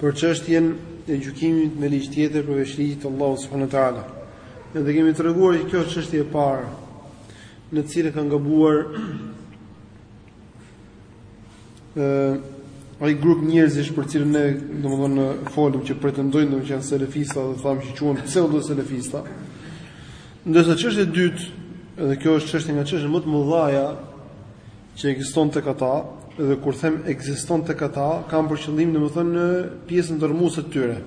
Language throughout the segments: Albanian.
për çështjen e gjykimit me ligj tjetër përveç ligjit të Allahut subhanahu wa taala. Edhe kemi treguar që kjo është çështja e parë në të cilën kanë gabuar ë ai grup njerëzish për të cilin ne domethënë folëm që pretendojnë domethënë janë selefista dhe thamë që quhen pseudo selefista. Ndërsa çështja e dytë, edhe kjo është çështje nga çështjet më të mëdha që ekziston tek ata, dhe kur them ekziston tek ata, kam për qëllim domethënë në pjesën dërrmuese të tyre.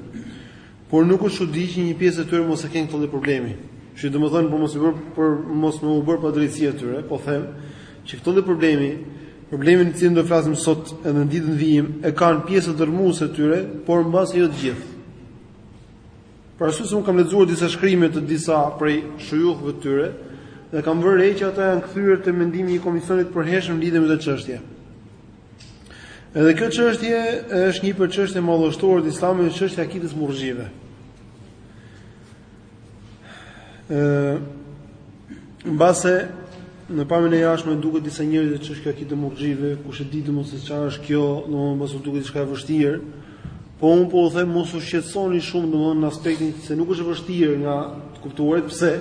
Por nuk është çudi që një pjesë e tyre mos e kenë këtë lloj problemi. Që domethënë për mos i bërë për mos me u bërë padrejtësi atyre, po them që këtë lloj problemi, problemin e cilin do flasim sot edhe në ditën në vijim, e kanë pjesa dërrmuese e tyre, por mbase jo të gjithë. Për arsye se unë kam lexuar disa shkrime të disa prej shujuhëve të tyre dhe kam vënë re që ata janë kthyer te mendimi i komisionit të përhershëm lidhje me këtë çështje. Edhe kjo çështje është një prej çështjeve madhështore të Islamit, çështja e akidës murxhive. Ëh Mbase në pamjen e jashtme duket disa njerëzve çështja e akidës murxhive, kush e di domethënë se çfarë është kjo, domethënë u duket diçka e vështirë. Po un po u them mos u shqetësoni shumë domethënë në aspektin se nuk është e vështirë nga të kuptuarit pse?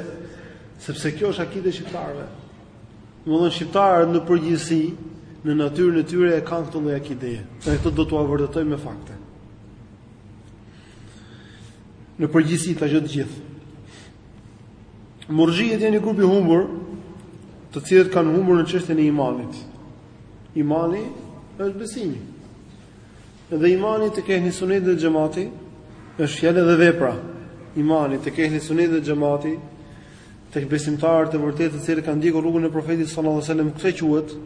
Sepse kjo është akidja e shqiptarëve. Domethënë shqiptarët në përgjithësi në natyrën e tyre e kanë këtë lloj akide. Ne këtë do t'ua vërtetojmë me fakte. Në përgjithësi ta gjë të gjithë. Murxhiet janë një grup i humbur, të cilët kanë humbur në çështjen e imanit. Imani është besimi. Dhe imani tek ehli suneti dhe xhemati, është fjalë dhe vepra. Imani tek ehli suneti dhe xhemati, tek besimtarët e vërtetë të cilët kanë ndjekur rrugën e profetit sallallahu alajhi wasallam këtë quhet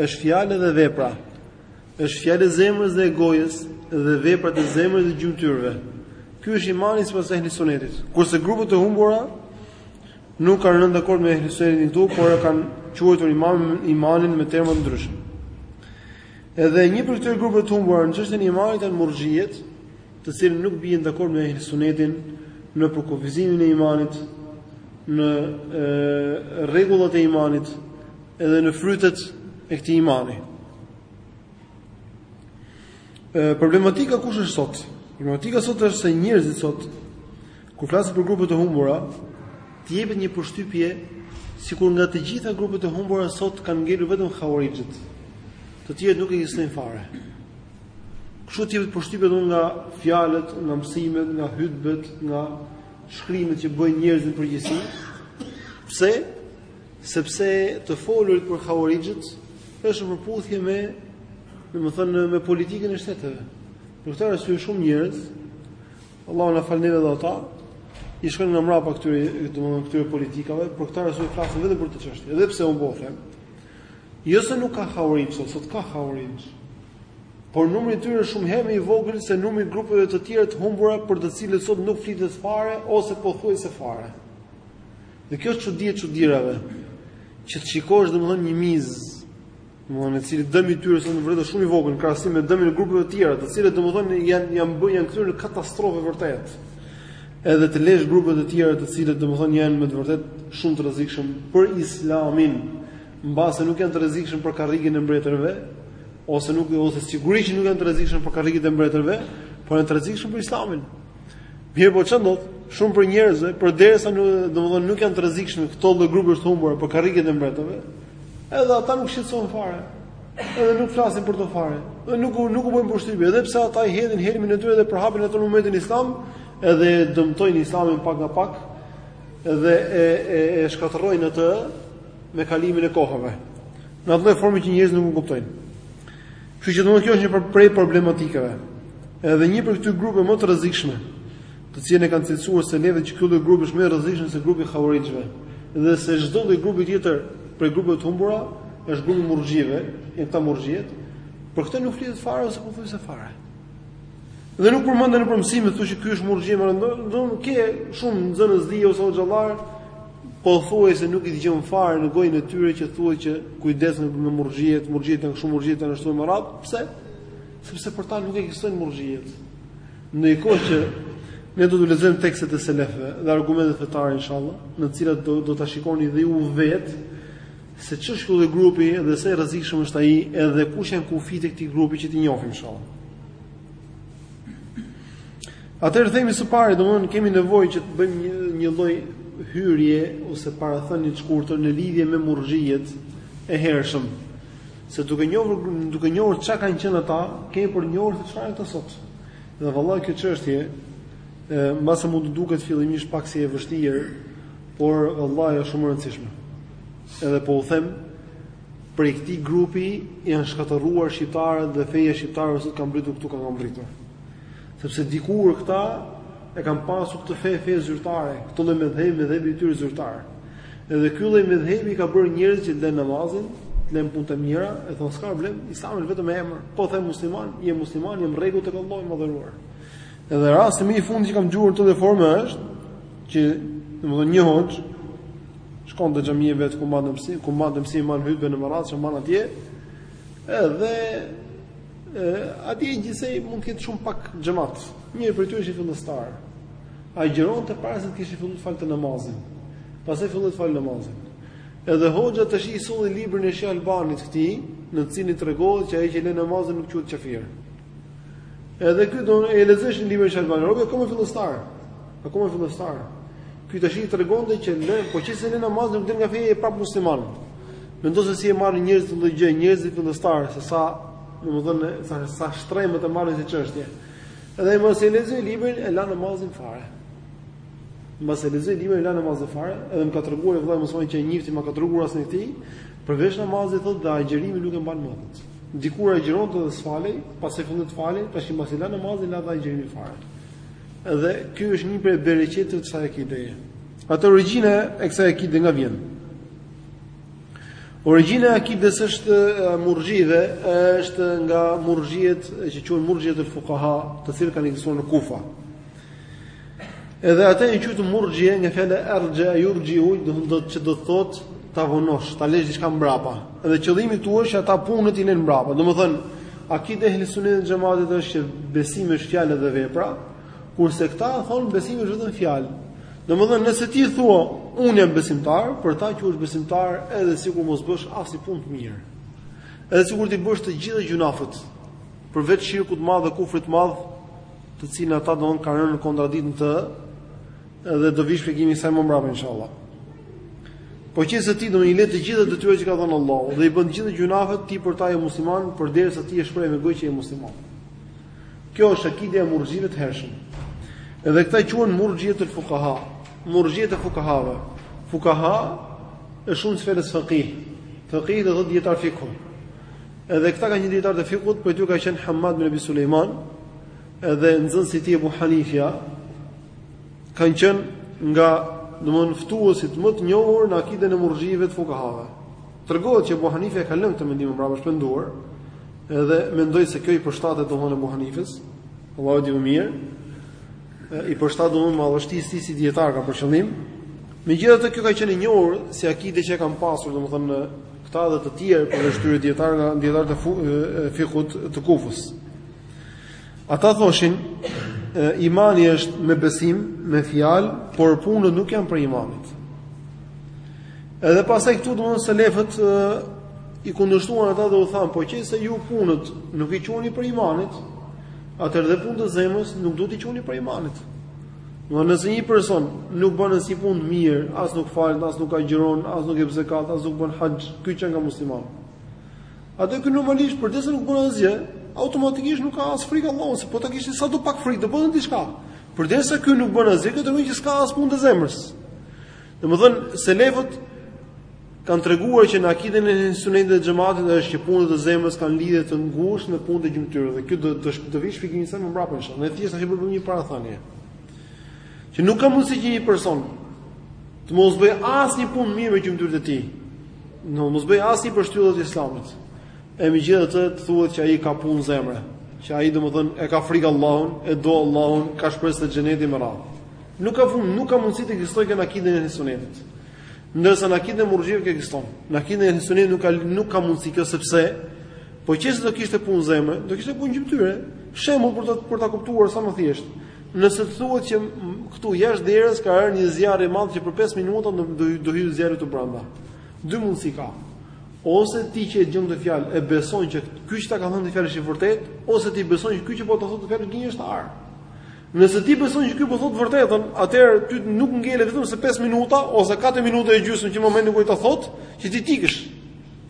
është fjalë dhe vepra. Është fjalët e zemrës dhe e gojës dhe veprat e zemrës dhe gjymtyrëve. Ky është imani sipas ehli sunetit. Kurse grupet e humbura nuk kanë rënë dakord me ehli sunetin këtu, por e kanë quajtur imanin me terma të ndryshëm. Edhe një prej këtyre grupeve të humbura në çështjen e imanit janë murxhiet, të cilët nuk bien dakord me ehli sunetin në përkufizimin e imanit, në rregullat e imanit, edhe në frytet e këtij imani. Ë problematika kush është sot? Problematika sot është se njerëzit sot kur flasin për grupet e humbura, të jepet një përshtypje sikur nga të gjitha grupet e humbura sot kanë ngelur vetëm khauarixhët. Të tjerët nuk ekzistojnë fare. Kështu të jepet përshtypja domethënë nga fjalët, nga mësimet, nga hutbet, nga shkrimet që bëjnë njerëzit në përgjithësi. Pse? Sepse të folurit për havarixhët është në përputhje me, domethënë me politikën e shteteve. Për këtë arsye shumë njerëz, Allahu na faltë neve dhe ata, i shkojnë nga mbrapa këtyre, domethënë këtyre politikave, për këtë arsye flasin vetëm për këtë çështje. Edhe pse un po u them, jo se nuk ka havarixh, sot sot ka havarixh. Por numri i tyre është shumë herë më i vogël se numri i grupeve të tjera të humbura për të cilët sot nuk flitet fare ose pothuajse fare. Dhe kjo është çudi e çudirave, që të shikosh domethënë një mizë, domethënë i cili dëmi i tyre është në vërtetë shumë i vogël krahasim me dëmin e grupeve të tjera, të cilët domethënë janë janë bën janë kthyer në katastrofë vërtet. Edhe të lesh grupe të tjera të cilët domethënë janë me të vërtetë shumë të rrezikshëm për Islamin, mbase nuk janë të rrezikshëm për karrigen e mbretërve, ose nuk ose sigurisht nuk janë të rrezikshëm për karrigen e mbretërve, por janë të rrezikshëm për Islamin. Mirëpo ç'do të thotë? Shumë prej njerëzve, përderisa domethënë nuk janë të rrezikshëm këto lloj grupesh të humbura për karriget e mbretërve, edhe ata nuk shqetësohen fare. Edhe nuk flasin për to fare. Edhe nuk nuk u bëjnë përshtypje, edhe pse ata i hedhin helmin e tyre dhe përhapin atë në ymetin islam, edhe dëmtojnë islamin pak nga pak, edhe e e, e shkatërrojnë atë me kalimin e kohëve. Në atë formë që njerëzit nuk e kuptojnë. Kështu që domosdoshmë kjo është një prej problematikave. Edhe një prej këtyre grupeve më të rrezikshme, të cilën e kanë cilësuar selefët që ky grup është më i rrezikshëm se grupi havarixhëve dhe se çdo lloj grupi tjetër prej grupeve të humbura është grupi i Murxhive, këta Murxhiet. Për këtë nuk flitet fare ose pothuajse fare. Dhe nuk përmendën në përmësime, thua që ky është Murxhi më rëndon, do të ke shumë nxënës dije, hoxhallarë Pothuajse nuk i dëgjon fare në gojën e tyre që thuhet që kujdes me murxhiet, murxhiet janë kështu, murxhiet janë ashtu me radhë. Pse? Sepse për ta nuk ekzistojnë murxhiet. Në një kohë që ne do të lexojmë tekstet e selefëve dhe argumentet fetare inshallah, në të cilat do do ta shikoni dhe ju vetë se ç'është ky lloj grupi dhe sa i rrezikshëm është ai edhe kush janë kufijtë e këtij grupi që t'i njohim inshallah. Atëherë themi së pari, domthonë kemi nevojë që të bëjmë një një lloj hyrje ose parathënie të shkurtër në lidhje me murxhijet e hershëm. Se duke njohur duke njohur çka kanë qenë ata, kemi për njohur se çfarë janë ata sot. Dhe vallahi kjo çështje e mbase mund të duket fillimisht pak si e vështirë, por vallahi është shumë e rëndësishme. Edhe po u them prej këtij grupi janë shkatërruar shqiptarët dhe feja shqiptare sot ka mbërritur këtu ku ka mbërritur. Sepse dikur këta e kanë pasur këtë fe fe zyrtare, këtë lloj medhhebi, medhhebi i tyre zyrtar. Edhe ky lloj medhhebi ka bërë njerëz që lënë namazin, lënë punë të mira, e thonë s'ka problem, Islami është vetëm emër. Po them musliman, je musliman, je në rregull tek Allahu i madhëruar. Edhe rasti më i fundit që kam dëgjuar këtë formë është që domethënë një hoxhë shkon te xhamia vet ku mban mësim, ku mban mësim, mban hutbën në Marracë, mban atje. Edhe Atje gjithsej mund të ketë shumë pak xhemat. Një prej tyre është një fillestar. Agjëronte para se të kishte filluar të falte namazin. Pastaj filloi të falte namazin. Edhe hoxha tash i solli librin e Sheh Albanit këtij, në të cilin tregohet që ai që lë namazin nuk quhet kafir. Edhe ky duke lexuar librin e Sheh Albanit, rob akoma fillestar. Akoma fillestar. Ky tash i tregonte që në po qe se lë namaz nuk del nga feja je prapë musliman. Mendo se si e marrin njerëzit këtë gjë, njerëzit fillestarë se sa, domethënë, sa sa shtrembër e marrin si çështje. Edhe ai mbasi e lexoi librin e la namazin fare. Mbasi e lexoi librin e la namazin fare, edhe më ka treguar vëllai mbasi që e njifte më ka treguar asnjë ti, përveç namazit thotë dhe agjërimin nuk e mban më. Dikur agjëronte dhe s'falej, pasi filloi të falej, tashi mbasi e la namazin, la agjërimin fare. Edhe ky është një prej bereqetëve të kësaj akideje. Atë origjina e kësaj akideje nga vjen? Origjina e akides së murxhive, është nga murxhiet që quhen murxhietul fukaha, të cilët kanë ekzistuar në Kufa. Edhe ata janë quajtur murxhie nga fjala erxhee jurxhiu, domethënë që do të thotë ta vonosh, ta lësh diçka mbrapa. Edhe qëllimi këtu është që ata punët i lënë mbrapa. Domethënë, akidja e Ehli Sunetit dhe Xhematit është që besimi është fjalë dhe vepra, kurse këta thonë besimi është vetëm fjalë. Domethënë, nëse ti thua unë jam besimtar, për ta quhesh besimtar edhe sikur mos bësh asnjë punë të mirë. Edhe sikur t'i bësh të gjitha gjynahet, përveç shirkut të madh dhe kufrit të madh, të cilin ata domethënë kanë rënë në kontradiktë të Dhe do vijë shpjegimi i saj më mbrapa inshallah. Po që se ti domethënë i le të gjitha detyrat që ka dhënë Allahu dhe i bën të gjitha gjynahet ti për ta je musliman përderisa ti e shpreh me gojë që je musliman Kjo është akidja e murxhive të hershëm Edhe këta janë quajtur murxhietul fukaha, murxhitë e fukahave Fukaha është shumësi i fjalës fekih. Fekih domethënë dijetar fikhu Edhe këta kanë qenë dijetarë të fikhut. Prej tyre ka qenë Hamad ibn Ebi Sulejman Edhe nxënësi i tij Ebu Hanifja kanë qenë nga domthon ftuesit më të njohur në akiden e murxhive të fukahave. Tregohet që Ebu Hanifja e ka lënë këtë mendim mbrapa është penduar, edhe mendoj se kjo i përshtatet domthon Ebu Hanifes, Allahu di më mirë. I përshtatet domthon madhështisë si dijetar kam për qëllim. Megjithatë kjo ka qenë e njohur si akide që e kanë pasur domethënë këta dhe të tjerë prej tyre dijetarë nga dijetarët e fikhut të Kufës. Ata thoshin, imani është me besim, me fjalë, por punët nuk janë prej imanit. Edhe pastaj këtu domethënë selefët i kundërshtuan ata dhe u thanë, po qe se ju punët nuk i quani prej imanit, atëherë edhe punët e zemrës nuk duhet t'i quani prej imanit. Domethënë nëse një person nuk bën asnjë punë të mirë, as nuk falet, as nuk agjeron, as nuk jep zekat, as nuk bën haxh, ky që nga musliman. Atëherë ky normalisht përderisa nuk bën asgjë, automatikisht nuk ka as frikë Allahut, se po ta kishte sa do pak frikë, do bënte diçka. Përderisa ky nuk bën asgjë, kjo tregon që s'ka as punë të zemrës. Domethënë selefët kanë treguar që në akiden e sunetit dhe xhamatit është që punët e zemrës kanë lidhje të ngushtë me punët e gjymtyrëve dhe kjo do të do të vijë shpjegimi inshallah më mbrapa inshallah. Ne thjesht tash po bëjmë një parathanie. Që nuk ka mundësi që një person të mos bëjë asnjë punë të mirë me gjymtyrët e tij. Të mos bëjë asnjë prej shtyllave të Islamit. E megjithatë të thuhet që ai ka punë zemre, që ai domethënë e ka frikë Allahun, e do Allahun, ka shpresë te xheneti e me radhë. Nuk ka fund, nuk ka mundësi të ekzistojë kjo në akiden e sunetit. Ndërsa në akiden e murxhive kjo ekziston. Në akiden e sunetit nuk ka nuk ka mundësi kjo sepse po qe se do kishte punë zemre, do kishte punë gjymtyre. Shembull për të për ta kuptuar sa më thjesht. Nëse të thuhet që këtu jashtë derës ka rënë një zjarr i madh që për 5 minuta do do, do hyjë zjarri këtu brenda. Dy mundësi ka. Ose ti që e dëgjon këtë fjalë e beson që ky që ta ka thënë këtë fjalë është i vërtetë, ose ti beson që ky që po ta thotë këtë fjalë gënjeshtar. Nëse ti beson që ky po thotë të vërtetën, atëherë ty nuk ngelet vetëm se 5 minuta ose 4 minuta e gjysmë nga momenti kur ai ta thotë, që ti të ikësh.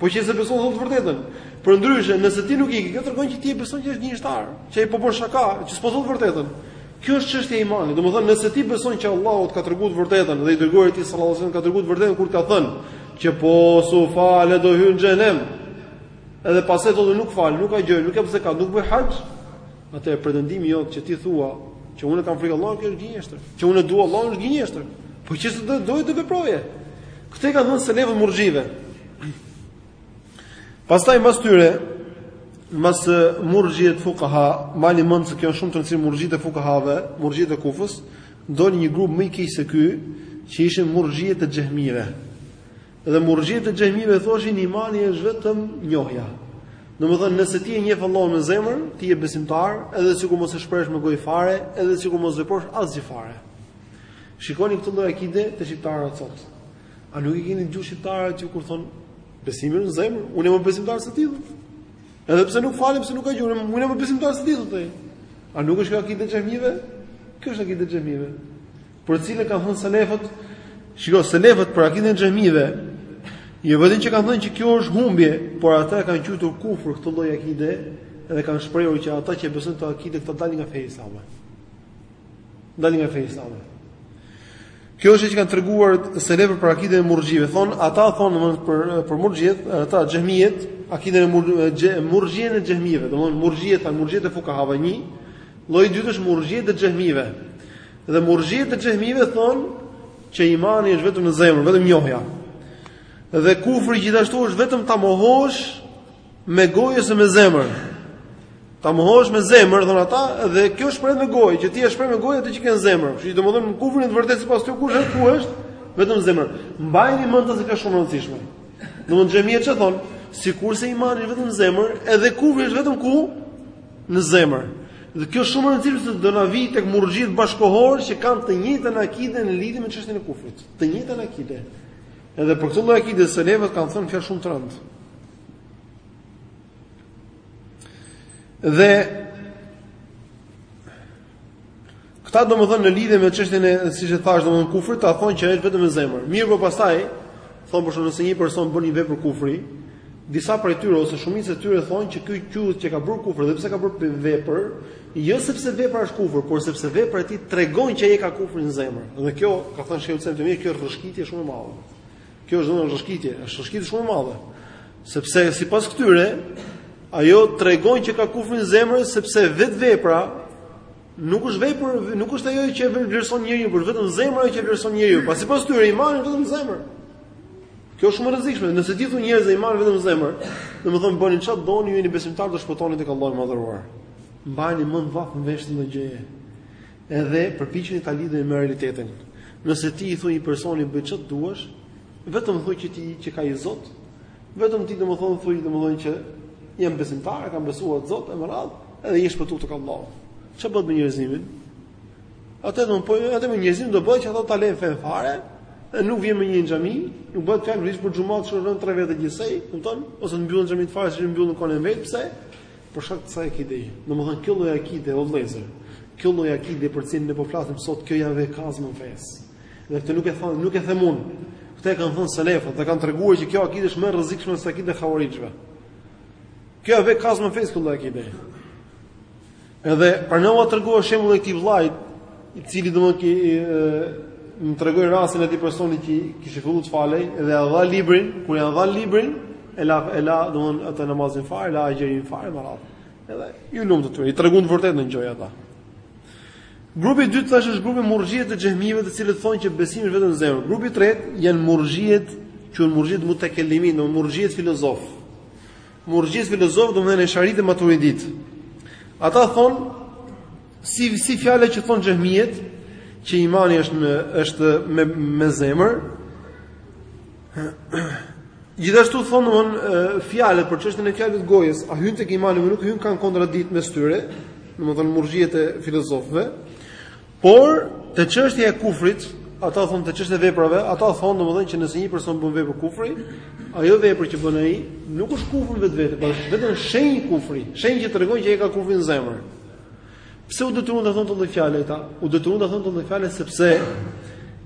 Po qe se beson thot të vërtetën. Përndryshe, nëse ti nuk ikën, kjo tregon që ti e beson që është gënjeshtar, që ai po bën shaka, që s'po thot të vërtetën. Kjo është çështja e imanit. Domethënë, nëse ti beson që Allahu të ka treguar të vërtetën dhe i dërguari i tij sallallahu alajhi wasallam të ka treguar të vërtetën kur të ka thënë që po s'u fale do hyn në xhehenem. Edhe pastaj thotë nuk falem, nuk agjëroj, nuk jap zekat, nuk bëj haxh. Atëherë pretendimi jot që ti thua që unë e kam frikë Allahut është gënjeshtër. Që unë e dua Allahun është gënjeshtër. Po qe se do ta doje do të veproje. Këtë e kanë thënë selefët murxhive. Pastaj mbas tyre mbas murxhiet fuqaha, mbani mend se kjo është shumë me rëndësi murxhiet e fuqahave, murxhiet e Kufës, doli një grup më i keq se ky, që ishin murxhiet e xhehmive. Dhe murxhiet e xhehmive thoshin imani është vetëm njohja. Domethënë nëse ti e njeh Allahun në zemër, ti je besimtar, edhe sikur mos e shprehësh me gojë fare, edhe sikur mos veprosh asgjë fare. Shikoni këtë lloj akide të shqiptarëve sot. A nuk i keni dëgjuar shqiptarët që kur thonë besimin në zemër, unë jam më besimtar se ti. Edhe pse nuk falem, pse nuk agjëroj, unë jam më besimtar se ti thotë. A nuk është kjo akide e xhehmive? Kjo është akide e xhehmive. për të cilën kanë thënë selefët, shiko selefët për akiden e xhehmive, jo vetëm që kanë thënë që kjo është humbje, por ata e kanë quajtur kufër këtë lloj akide dhe kanë shprehur që ata që besojnë këtë akide këta dalin nga feja islame. Dalin nga feja islame. Kjo është që kanë treguar selefët për akiden e murxhive, thon ata thon domthonë për për murxhiet, ata xhehmiet, akiden e murxhien e xhehmive, domthonë murxhiet, murxhiet e fukahave një, lloji i dytë është murxhiet e xhehmive. Dhe murxhiet e xhehmive thonë që imani është vetëm në zemër, vetëm njohja. Dhe kufri gjithashtu është vetëm ta mohosh me gojë ose me zemër. Ta mohosh me zemër, thonë ata, dhe kjo shpreh me gojë, që ti e shpreh me gojë atë që ke në zemër. Kështu që domethënë kufri në të vërtetë sipas tyre kush është, ku është? Vetëm në zemër. Mbajini mend se kjo është shumë e rëndësishme. Domethënë xhehmia çfarë thonë? Sikurse imani është vetëm në zemër, edhe kufri është vetëm ku? në zemër. Dhe kjo është shumë e rëndësishme se do na vijë tek murxhiët bashkëkohorë që kanë të njëjtën akide në lidhje me çështjen e kufrit. Të njëjtën akide. Edhe për këtë lloj akide selefët kanë thënë fjalë shumë të rëndë. Dhe Këta domethënë në lidhje me çështjen e, siç e thashë, domethënë kufrit, ata thonë që është vetëm në zemër. Mirëpo pastaj, thonë për shembull nëse një person bën një vepër kufri, disa prej tyre, ose shumica e tyre thonë që ky quhet që ka bërë kufër, edhe pse ka bërë vepër, jo sepse vepra është kufër, por sepse vepra e tij tregon që ai ka kufrin në zemër. Dhe kjo, ka thënë Shejhul Islam Ibn Tejmije, kjo rrëshqitje shumë e madhe. Kjo është domethënë rrëshqitje, është rrëshqitje shumë e madhe. Sepse sipas këtyre, ajo tregon që ka kufrin në zemër sepse vetë vepra nuk është vepër, nuk është ajo që vlerëson njeriu, por vetëm zemra që vlerëson njeriu. Pasi sipas këtyre imani vetëm në zemër. Kjo është shumë e rrezikshme. Nëse ti u thua njerëzve që imani vetëm në zemër, domethënë bëni çfarë doni, ju jeni besimtarë do të shpëtoni tek Allahu i Madhëruar. Mbajeni mend vath në vesh këtë gjë. Edhe përpiquni ta lidhni me realitetin. Nëse ti i thua një personi bëj ç'të duash, vetëm thuaj që ti që ka një Zot, vetëm ti domethënë thuaj domethënë që jam besimtar, kam besuar në Zot e me radhë, edhe je shpëtuar tek Allahu. Ça do bëhet me njerëzimin? Atë do po atë me njerëzim do bëhet që ata do ta lënë fenë fare, e nuk vijnë më në xhami, nuk bëhet fjalë vetë për xhumat që rën tre vjet gjithsej, kupton? Ose të mbyllin xhamin fare, si mbyllin konë vetë, pse? Për shkak të kësaj akideje. Domethënë kjo lloj akide o vëllezër, kjo lloj akide për cilën ne po flasim sot, kjo ia vë kazmën fesë. Dhe këtë nuk e thon, nuk e them unë. Këtë e kanë thënë selefët dhe kanë treguar që kjo akide është më e rrezikshme se akideja e havarixhëve. Kjo ia vë kazmën fesë kjo lloj akide. Edhe prandaj ua tregova shembullin e këtij vllait, i cili domthonjë që më tregoi rastin e atij personi që kishte filluar të falej dhe ia dha librin, kur ia dha librin, e la e la domthonjë atë namazin fare, la agjërimin fare me radhë. Edhe ju lumtë ty, i tregon të vërtetën gjëja ata. Grupi i dytë thashë është grupi murxhiet e xhehmive, të cilët thonë që besimi është vetëm në zemër. Grupi i tretë janë murxhiet, që janë murxhiet mutakellimin, domthonjë murxhiet filozofë Murxhiet filozofë domethënë Esharitë e Maturiditë. Ata thonë si si fjala që thonë xhehmiet që imani është me është me me zemër. Gjithashtu thonë domethënë fjalët për çështjen e fjalës të gojës, a hyn tek imani apo nuk hyn kanë kontradiktë mes tyre, domethënë murxhiet e filozofëve. Por te çështja e kufrit, ata thonë te çështja e veprave, ata thonë domethënë që nëse një person bën vepër kufri, ajo vepër që bën ai nuk është kufër në vetvete, por është vetëm shenjë kufri, shenjë që tregon që ai ka kufrin në zemër. Pse u detyruan të thonë këtë fjalë ata? U detyruan të thonë këtë fjalë sepse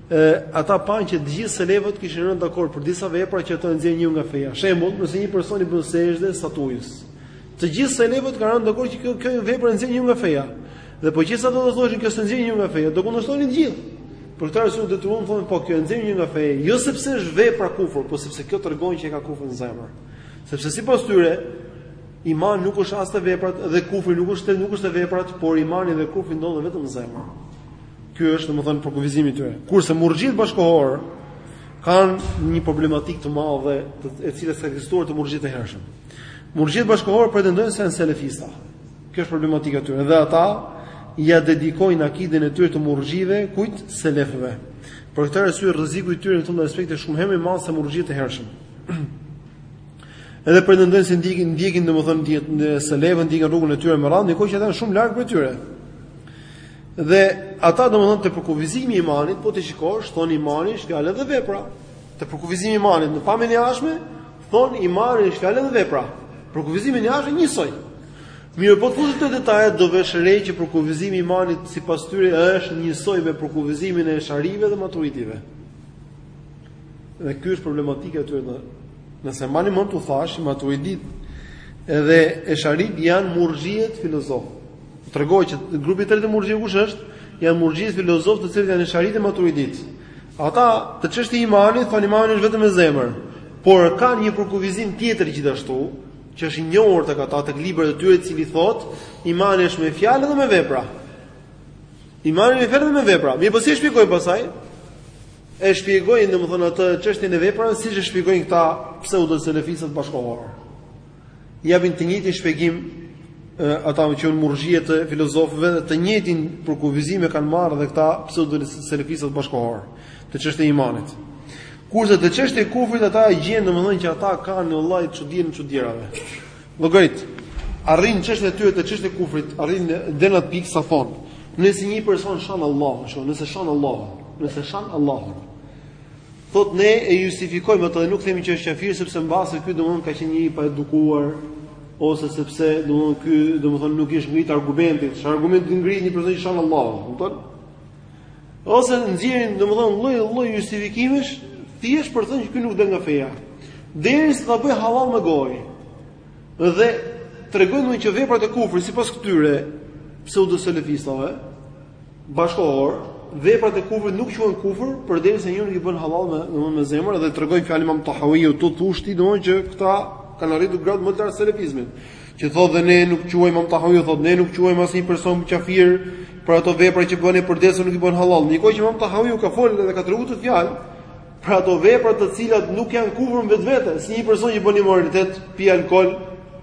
e ata panë që të gjithë selefët kishin rënë dakord për disa vepra që ato nxjerrin njeriun nga feja. Shembull, nëse një person i bën sexhde statujës, Të gjithë selefët kanë rënë dakord që kjo kjo vepër e nxjerr njeriun nga feja. Dhe po qe se ata do thoshin kjo s'e nxjerr njeriun nga feja, do kundërshtonin të gjithë. Për këtë arsye u detyruan të thonë po kjo e nxjerr njeriun nga feja, jo sepse është vepra kufër, por sepse kjo tregon që e ka kufrin në zemër. Sepse sipas tyre imani nuk është as te veprat dhe kufri nuk është nuk është te veprat, por imani dhe kufri ndodhen vetëm në zemër. Ky është domethënë përkufizimi i tyre. Kurse murxhiet bashkëkohorë kanë një problematikë të madhe e cila s'ka ekzistuar te murxhiet e hershëm. Murxhiet bashkëkohorë pretendojnë se janë selefista. Kjo është problematika e tyre dhe ata ia dedikojnë akiden e tyre të murxhive kujt selefëve. Për këtë arsye rreziku i tyre në këtë aspekt është shumë më i madh se murxhiet e hershëm. Edhe pretendojnë se ndjekin ndjekin domethënë dijetarët selefë ndjekin rrugën e tyre me radhë, ndërkohë që ata janë shumë larg prej tyre. Dhe ata domethënë te përkufizimi i imanit, po t'i shikosh, thonë imani është fjalë dhe vepra. Te përkufizimi i imanit në pamjen e jashtme, Thonë imani është fjalë dhe vepra. Përkufizimi i jashtëm është njësoj. Mirëpo të futesh te detajet do vësh re që përkufizimi i imanit sipas tyre është njësoj me përkufizimin e eshariive dhe maturidive. Dhe kjo është problematika e tyre. Nëse mbani mend ju thashë maturiditë edhe esharitë janë murxhiet filozofë. Ju tregova që grupi i tretë i murxhive kush është? Janë murxhiet filozofë të cilët janë esharitë e maturiditë. Ata te çështja e imanit thonë imani është vetëm me zemër, por kanë një përkufizim tjetër gjithashtu, që është i njohur tek ata tek librat e tyre, i cili thotë imani është me fjalë dhe me vepra. Imani me fjalë dhe me vepra. Mirëpo si e shpjegojnë pastaj? E shpjegojnë domethënë atë çështjen e veprave siç e shpjegojnë këta pseudo selefisët bashkëkohorë. Japin të njëjtin shpjegim ata që janë murxhie të filozofëve dhe të njëjtin përkufizime kanë marrë dhe këta pseudo-selefistët bashkëkohorë te çështja e imanit. Kurse te çështja e kufrit ata e gjen domethënë që ata kanë një lloj çudie të çudirave. Llogarit arrin çështja e tyre te çështja e kufrit, arrin deri në atë pikë sa thonë, nëse një person shan Allahun, shoh, nëse shan Allahun, nëse shan Allahun. Thotë ne e justifikojmë atë dhe nuk themi që është kafir sepse mbase ky domthon ka qenë njeri i paedukuar ose sepse domthon ky domthon nuk i është ngrit argumenti, çfarë argumenti t'i ngrihet një person që shan Allahun, kupton? Ose nxjerrin domthon lloj-lloj justifikimesh thjesht për të thënë që ky nuk del nga feja. Derisa ta bëjë hallall me gojë. Dhe tregojnë që veprat e kufrit sipas këtyre pseudo selefistëve, bashkëkohor, veprat e kufrit nuk quhen kufër përderisa njeriu nuk i bën hallall me, domthonë me zemër dhe tregojnë fjalën e Imam Tahawiut u thushti, domthonë që këta kanë arritur gradën më të lartë të selefizmit. Që thotë dhe ne nuk quajmë Imam Tahawiu thotë ne nuk quajmë asnjë person kafir për ato vepra që bën përderisa nuk i bën hallall. Ndërkohë që Imam Tahawiu ka folur dhe ka treguar këtë fjalë, Për ato vepra të cilat nuk janë kufër në vetvete, si një person që bën imoralitet, pi alkool,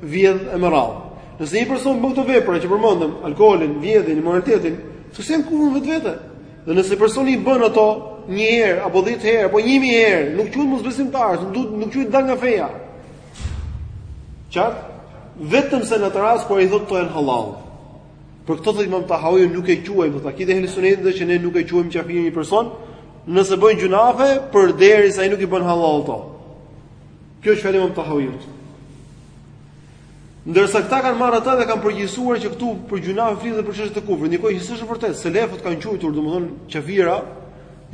vjedh e me radhë. Nëse një person bën këto vepra që përmendëm, alkoolin, vjedhjen, imoralitetin, këto s'janë kufër në vetvete. Dhe nëse personi i bën ato një herë apo 10 herë apo 1000 herë, nuk quhet mosbesimtar, nuk duhet nuk quhet dal nga feja. Qartë? Vetëm se në atë rast kur ai thotë këto janë hallall. Për këtë thotë Imam Tahawi nuk e quajmë te akidja e Ehli Sunetit që ne nuk e quajmë qafir një person, nëse bën gjynahe përderisa ai nuk i bën hallall ato. Kjo është fjala e Imam Tahawiut. Ndërsa këta e kanë marrë atë dhe e kanë përgjithësuar që këtu për gjynahe flitet dhe për çështje të kufrit. Ndërkohë që s'është e vërtetë, selefët kanë quajtur domethënë qafira,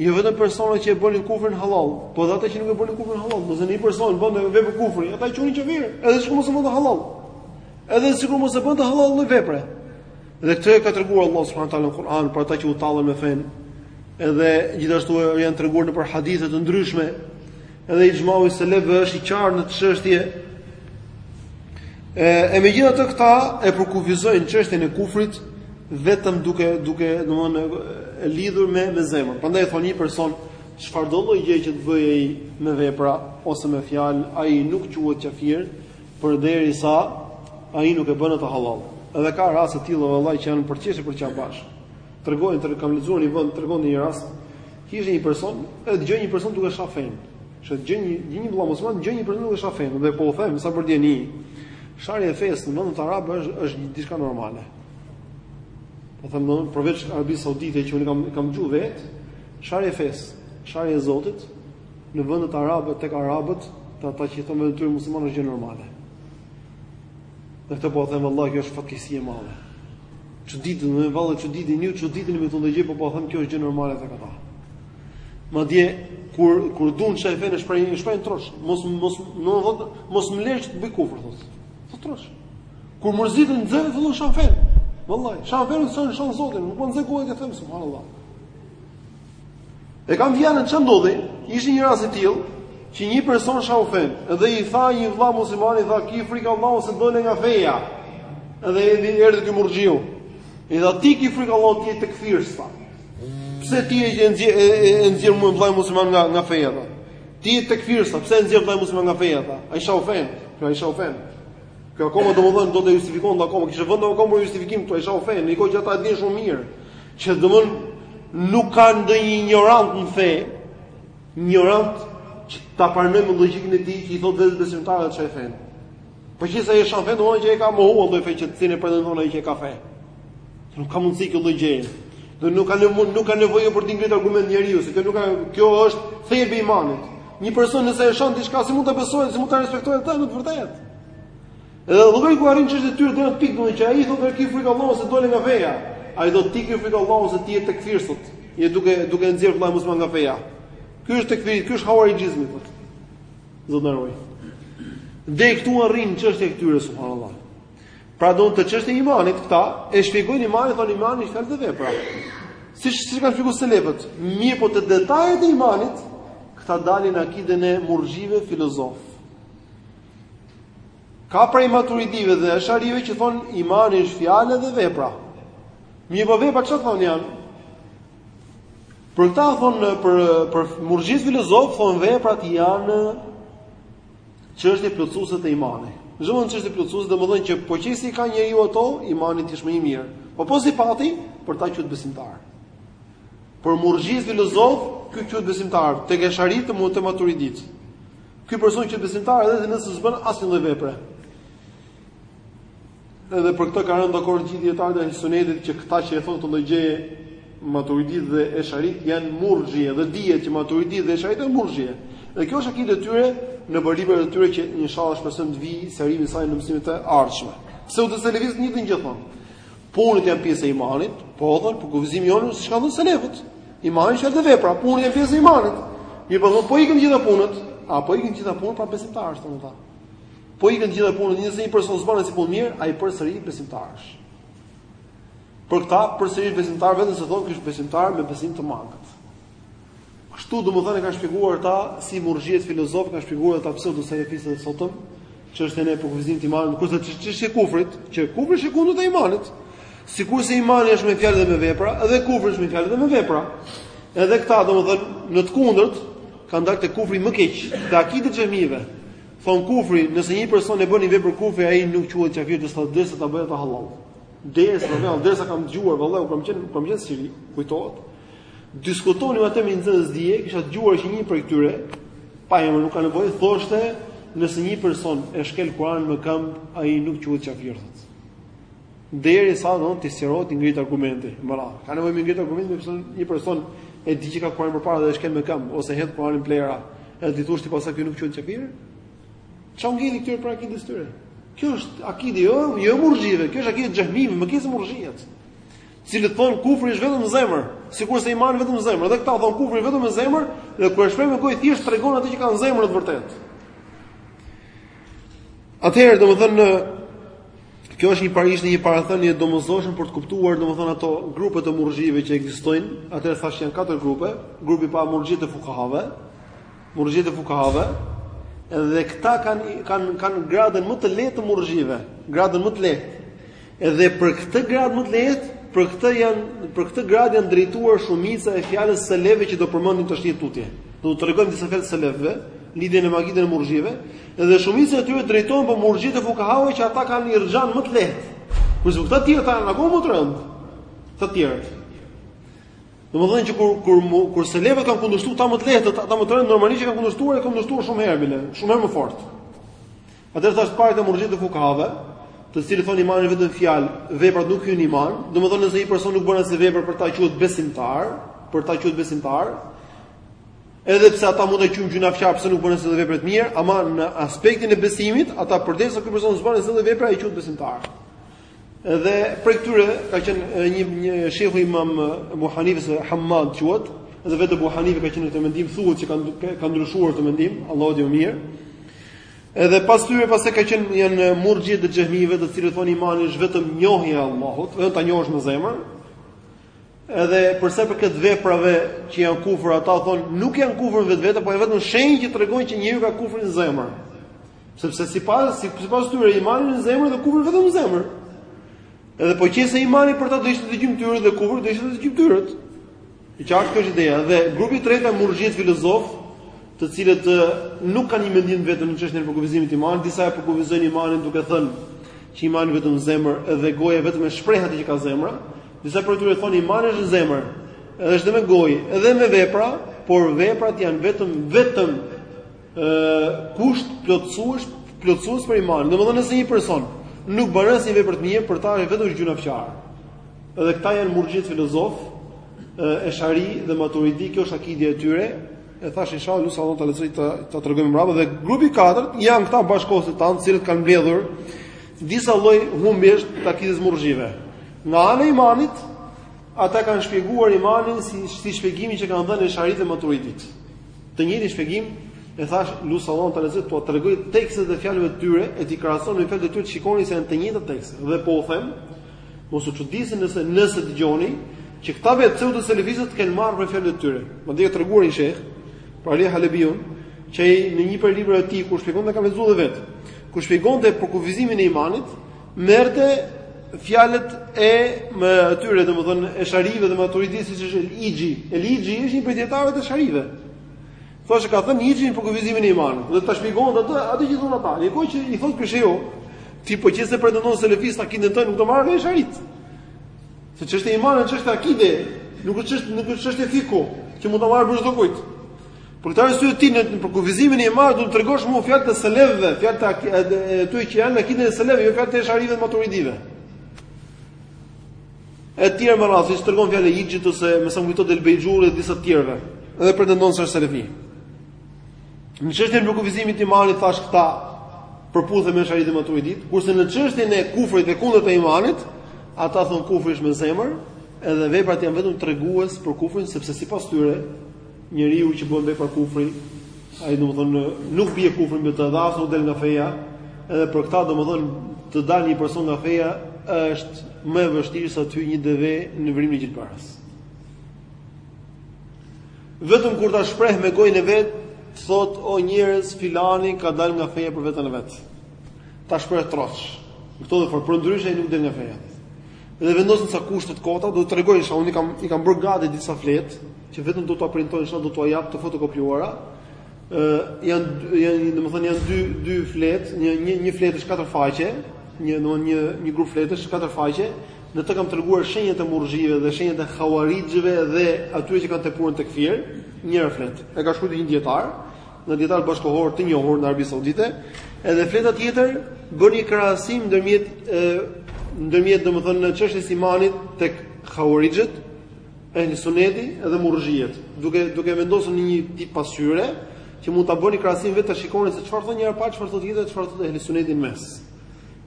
jo vetëm persona që e bënin kufrin hallall, por edhe ata që nuk e bënin kufrin hallall, do të thënë një person bën vepër kufri, ata e quajnë qafir, edhe sikur mos e bënte hallall. Edhe sikur mos e bënte hallall atë lloj vepre. Dhe këtë e ka treguar Allahu subhanahu wa taala në Kur'an për ata që u tallën me fenë. Edhe gjithashtu janë treguar nëpër hadithe të ndryshme. Edhe ixhmau i selefëve është i qartë në këtë çështje. E, e megjithatë këta e përkufizojnë çështjen e kufrit vetëm duke duke domthonë e lidhur me me zemrën. Prandaj thonë një person çfarëdo lloj gjëje që të bëjë ai me vepra ose me fjalë, ai nuk quhet kafir, përderisa ai nuk e bën atë hallall. Edhe ka raste të tilla vallahi që janë për t'qesh e për t'qa bashkë. Tregojnë, tre, kam lexuar një vend, tregon një rast, kishte një person, e dëgjoi një person duke sha fenë. Që dëgjoi një një një vëlla musliman, dëgjoi një person duke sha fenë dhe po u them sa për dijeni. Sharja e fesë në vendet arabe është është diçka normale. Po them domthon përveç Arabisë Saudite që unë kam kam dëgju vetë, sharja e fesë, sharja e Zotit, Në vendet arabe tek arabët, te ata që i thonë vetes tyre muslimanë është gjë normale. Dhe këtë po them vallahi kjo është fatkeqësi e madhe. Çuditeni vallahi çuditeni, ju çuditeni me këtë lloj gjë, po po them kjo është gjë normale tek ata. Madje kur kur duan të shajnë fenë e shprehin, e shprehin troç. Mos mos më, thotë, mos më lësh të bëj kufër thotë. Po troç. Kur mërzitet nxehet fillon shan fenë. Vallahi, shan fenë, shan shan zotin, nuk po nxë goja të them subhanallahu. E kam fjalën ç'a ndodhi? Ishte një rast i tillë që një person shau fenë dhe i tha një vëlla musliman i tha ki frikë Allahun se dole nga feja. Dhe i erdhi ky murxhiu. I tha ti ki frikë Allahun ti tekfirs tha. Pse ti e gjen e, e, e nxjerr mua vëllain musliman nga nga feja tha? Ti tekfirs tha, pse e nxjerr vëllain musliman nga feja tha? Ai shau fenë, kjo ai shau fenë. Kjo akoma domethënë do të justifikon, do akoma kishte vënë akoma justifikim këtu ai shau fenë, ndërkohë që ata e dinë shumë mirë. Që domethënë nuk ka ndonjë injorant në fe, injorant që ta pranojë me logjikën e tij që i thotë vetes besimtar të shajë fenë. Po qe se e shan fenë, domethënë që e ka mohuar lloj fe që të cilën e pretendon ai që e ka fe. Nuk ka mundësi kjo lloj gjëje. Do nuk ka nevojë, nuk ka nevojë për të ngritur argument njeriu, se kjo nuk ka, kjo është thelbi i imanit. Një person nëse e shan diçka, si mund ta besojë, si mund ta respektojë atë në të vërtetë? Edhe Abu Bekri ku arrin çështja e tyre deri në pikë domethënë që ai thotë ai ki frikë Allahun se dole nga feja. Ai thotë ti ki frikë Allahun se ti je tekfirs thotë. Je duke duke nxjerr vëllain musliman nga feja. Ky është tekfir, ky është havarixhizëm thotë. Zot na ruaj. Dhe këtu arrin çështja e këtyre subhanallahu. Pra dhe te çështja e imanit këta, e shpjegojnë imanin, thonë imani është fjalë dhe vepra. Siç siç kanë shpjeguar selefët, mirëpo te detajet e imanit, këta dalin në akiden e murxhive filozofë. Ka prej maturidive dhe esharive që thonë imani është fjalë dhe vepra. Mirëpo veprat çfarë thonë janë? Për ta thonë për, për murxhit filozofë thonë veprat janë çështje plotësuese të imanit. Ç'domethënë çështje plotësuese? Domethënë që po qe se i ka njeriu ato, imani i tij është më i mirë. Po po s'i pati, për ta quhet besimtar. Për murxhit filozofë, ky quhet besimtar, tek esharitë dhe te maturiditë. Ky person quhet besimtar edhe nëse s'bën asnjë lloj vepre. Edhe për këtë kanë rënë dakord gjithë dietarët e sunetit që këta që e thonë këtë lloj gjë maturidit dhe esharit janë murxhi dhe dihet që maturidit dhe esharit janë murxhi. Dhe kjo është akide e tyre në librat e tyre që inshallah shpresojmë të vijë sqarimi i saj në mësimet e ardhshme. Pseudoselefit të njëjtën gjë thonë. Punët janë pjesë e imanit, po dhe në përkufizim thonë, siç kanë thënë selefët. Imani është edhe vepra, punët janë pjesë e imanit. Mirë, po thonë po ikën gjitha punët, a po ikën gjitha punët prap besimtar është, thonë ata. Po ikën gjitha punët, nëse një person s'ban asnjë punë mirë, ai përsëri besimtar është. Për këta përsëri është besimtar vetëm se thonë ky është besimtar me besim të mangët. Kështu domethënë kanë shpjeguar ata si murxhiet filozofë kanë shpjeguar ata pseudoselefistët e sotëm, Çështjen e përkufizimit të imanit, kurse çështja e kufrit, që kufri është e kundërt e imanit. Sikurse imani është me fjalë dhe me vepra, edhe kufri është me fjalë dhe me vepra. Edhe këta, domethënë, në të kundërt, kanë dalë te kufri më keq, te akideja e xhehmive. Thon kufri, nëse një person e bën një vepër kufri, ai nuk quhet kafir thotë derisa ta bëjë atë hallall. Derisa ta bëjë, derisa kam dëgjuar, vallahi, kam qenë, kam qenë Siri, kujtohet. Diskutonim atje me nxënës dije, kisha dëgjuar që një prej tyre, pa emër nuk ka nevojë, thoshte, nëse një person e shkel Kur'anin me këmbë, ai nuk quhet kafir. Derisa t'i sqarohet t'i ngrihet argumenti, o vëlla. Ka nevojë me ngrit argumenti me person, një person e di që ka Kur'an përpara dhe e shkel me këmbë ose hedh Kur'anin plera, edhe ti thosh ti pastaj ky nuk quhet kafir? Ça u ngeli këtyre për akidës tyre. Kjo është akide jo, jo murxhive, kjo është akide xhehmive, më keq se murxhiet. cilët thonë kufri është vetëm në zemër, sikurse imani vetëm në zemër. Dhe këta thonë kufri vetëm në zemër, dhe kur e shpreh me gojë thjesht tregon atë që ka në zemër në të vërtetë. Atëherë, domethënë kjo është një parish një parathënie e domosdoshme për të kuptuar domethënë ato grupe të murxhive që ekzistojnë. Atëherë thashë janë katër grupe, grupi parë murxhitë e fukahave, Murxhitë e fukahave, dhe këta kanë kanë kanë gradën më të lehtë të murxhive, gradën më të lehtë. Edhe për këtë gradë më të lehtë, për këtë janë për këtë gradë janë drejtuar shumica e fjalëve të selefëve që do përmendim tash e tutje. Do t'u tregojmë disa fjalë të selefëve, lidhje me akiden e murxhive, dhe shumica e tyre drejtohen për murxhitë e fukahave që ata kanë irxhanë më të lehtë. Kurse këta të tjerë kanë akoma më të rëndë. Të tjerët. Domethënë që kur kur kur selefët kanë kundërshtuar atë më të lehtë, atë më të rëndë normalisht që kanë kundërshtuar e kundërshtuar shumë herë bile, shumë herë më fort. Atëherë thashë të parët murxhitë e fukahave, të cilët thonë imani vetëm fjalë, veprat nuk hyjnë në iman, domethënë nëse një person nuk bën asnjë vepër për ta quhet besimtar, për ta quhet besimtar, edhe pse ata mund të quajnë gjynahqar pse nuk bën asnjë vepër të mirë, ama në aspektin e besimit, ata për ta edhe nëse ky person s'bon asnjë vepër ai quhet besimtar. Edhe prej këtyre ka qenë një një shehu i Imam Ebu Hanifes Hammad quhet, edhe vetë Ebu Hanife ka qenë në këtë mendim, thuhet se ka ka ndryshuar këtë mendim, Allahu di më mirë. Edhe pas tyre pastaj ka qenë janë murxhitë e xhehmive, të cilët thonë imani është vetëm njohja e Allahut, vetëm ta njohësh me zemër. Edhe për sa i përket veprave që janë kufër, ata thonë nuk janë kufër në vetvete, por janë vetëm shenjë që tregojnë që njeriu ka kufrin në zemër. Sepse sipas sipas tyre imani në zemër dhe kufri vetëm në zemër. Edhe po qe se imani për ta do ishte te gjymtyrët dhe kufri do ishte te gjymtyrët. E qartë kjo është ideja dhe grupi i tretë murxhiet filozofë, të cilët nuk kanë një mendim vetëm në çështjen e përkufizimit të imanit, disa e përkufizojnë imanin duke thënë që imani vetëm në zemër dhe goja vetëm e shpreh atë që ka zemra. Disa prej tyre thonë imani është në zemër, edhe është me gojë, edhe me vepra, por veprat janë vetëm vetëm ë kusht plotësues plotësues për imanin. Domethënë nëse një person nuk bën asnjë vepër të mirë, për ta është vetëm gjynahqar. Edhe këta janë murxhit filozofë, eshari dhe maturidi, kjo është akidja e tyre. E thashë inshallah lutem Allahu ta lehtësojë ta ta tregojmë mbrapa dhe grupi i katërt janë këta bashkëkohësit tanë, të cilët kanë mbledhur disa lloj humbjesh të akidës murxhie. Nga ana e imanit, ata e kanë shpjeguar imanin si si shpjegimin që kanë dhënë esharit dhe maturidit. Të njëjtin shpjegim e thashë lus Allahun ta lehtësojë t'ua tregoj tekstet e fjalëve të tyre e t'i krahasojmë me fjalët e tyre të shikoni se janë të njëjta tekste dhe po u them mos u çudisni nëse nëse dëgjoni që këta vetë pseudoselefistët kanë marrë prej fjalëve të tyre madje ka treguar një shejh për Ali Halebiun që ai në një prej librave të tij ku shpjegonte e kam lexuar vetë ku shpjegonte përkufizimin e imanit Merrte fjalët e më atyre, domethënë esharive dhe maturidive siç është El Ixhi. El Ixhi është një prej dietarëve esharive. Thoshte ka thënë Ixhi në përkufizimin e imanit. Dhe ta shpjegon atë, atë që thonë ata. Në një kohë që i thotë kështu, ti po qe se pretendon selefist akiden tënde nuk do ta marrësh prej esharive. Se çështje e imanit, çështje akide, nuk është çështje nuk është çështje fikhu, që mund ta marrësh prej çdokujt. Për këtë arsye ti në përkufizimin e imanit do të tregosh mua fjalë të selefëve, fjalë të atyre që janë në akiden e selefëve, jo fjalë të esharive e maturidive. E tjerë më radhë, si tregon fjalë të Ixhit ose me sa më kujtohet El Bejxhuri dhe disa të tjerëve, edhe pretendon se je selefi. Në çështjen e përkufizimit të imanit thashë këta përputhen me esharit e maturidit, kurse në çështjen e kufrit e kundërta e imanit, ata thonë kufri është me zemër, edhe veprat janë vetëm tregues për kufrin sepse sipas tyre Njeriu që bën vepra kufri, ai domethënë nuk bie kufri mbi të dhe as nuk del nga feja, edhe për këta domethënë të dalë një person nga feja është më e vështirë sa të hyjë një deve në vrimën e gjilparës. Vetëm kur ta shprehë me gojën e vet, thotë o njerëz filani ka dalë nga feja për veten e vet. Ta shprehë troç. Këto do të thotë përndryshe nuk del nga feja. dhe vendosin ca kushte të kota, do të tregoj inshallah unë kam i kam bërë gati disa fletë që vetëm do t'ua printoj inshallah do t'ua jap të fotokopjuara. ë janë janë domethënë janë dy dy fletë, një një një fletë është katër faqe, një domethënë një një grup fletësh katër faqe, në të kam treguar shenjat e murxhive dhe shenjat e havarixhëve dhe atyre që kanë tepruar në tekfir, njëra fletë. E ka shkruar një dietar, një dijetar bashkohor të njohur në Arabinë Saudite, edhe fleta tjetër bën një krahasim ndërmjet e ndërmjet domethënë çështjes së imanit tek Khawarijët, Ehli Sunneti dhe Murxhijet, duke duke vendosur në një tip pasqyre që mund ta bëni krahasim vetë ta shikoni se çfarë thonë njëra palë çfarë thotë tjetra, çfarë thotë Ehli Sunneti në mes.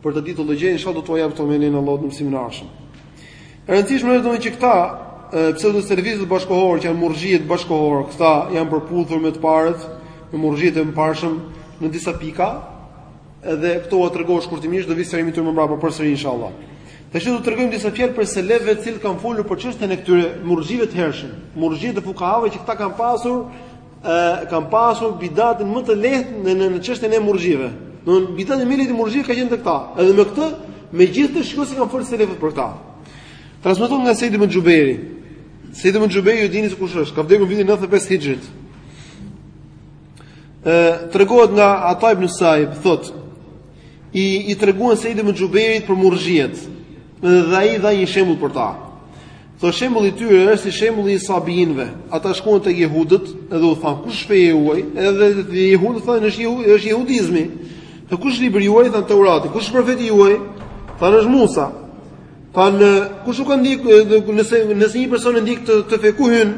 Për të ditur këtë gjë, inshallah do t'ua jap, domethënë, Allahu në mësimin e ardhshëm. E rëndësishme është domethënë që këta pseudo selefistët bashkohorë që janë murxhiet bashkohorë, këta janë përputhur me të parët, me murxhiet e mëparshëm në disa pika, edhe këto ua tregoj shkurtimisht, do vijë sqarimi i tyre më mbrapa përsëri inshallah. Tash do të tregojmë disa fjalë prej selefëve të cilët kanë folur për çështjen e këtyre murxhive të hershëm, murxhiet e fukahave që këta kanë pasur ë kanë pasur bidatin më të lehtë në në, në çështjen e murxhive. Domethënë bidati më i lehtë i murxhive ka qenë te këta. Edhe me këtë, me gjithë atë shiko si kanë folur selefët për këta. Transmetohet nga Seid ibn Xhubejri. Seid ibn Xhubejri e dini se kush është, ka vdekur në vitin 95 Hixhrit. Ë tregohet nga Ata ibn Saib, thotë i i treguan Seid ibn Xhubejrit për murxhiet. Dhe ai dha një shembull për ta. Tha shembulli i tyre është si shembulli i sabinëve. Ata shkuan tek jehudët dhe u thanë, "Kush feja juaj?" Edhe dhe jehudët thanë, "Është jehu, është jehudizmi." Dhe kush libri juaj thanë Teurati? Kush është profeti juaj? Thanë është Musa. Thanë, "Kush u ka ndjekur nëse nëse një person e ndjek këtë fe, ku hyn?"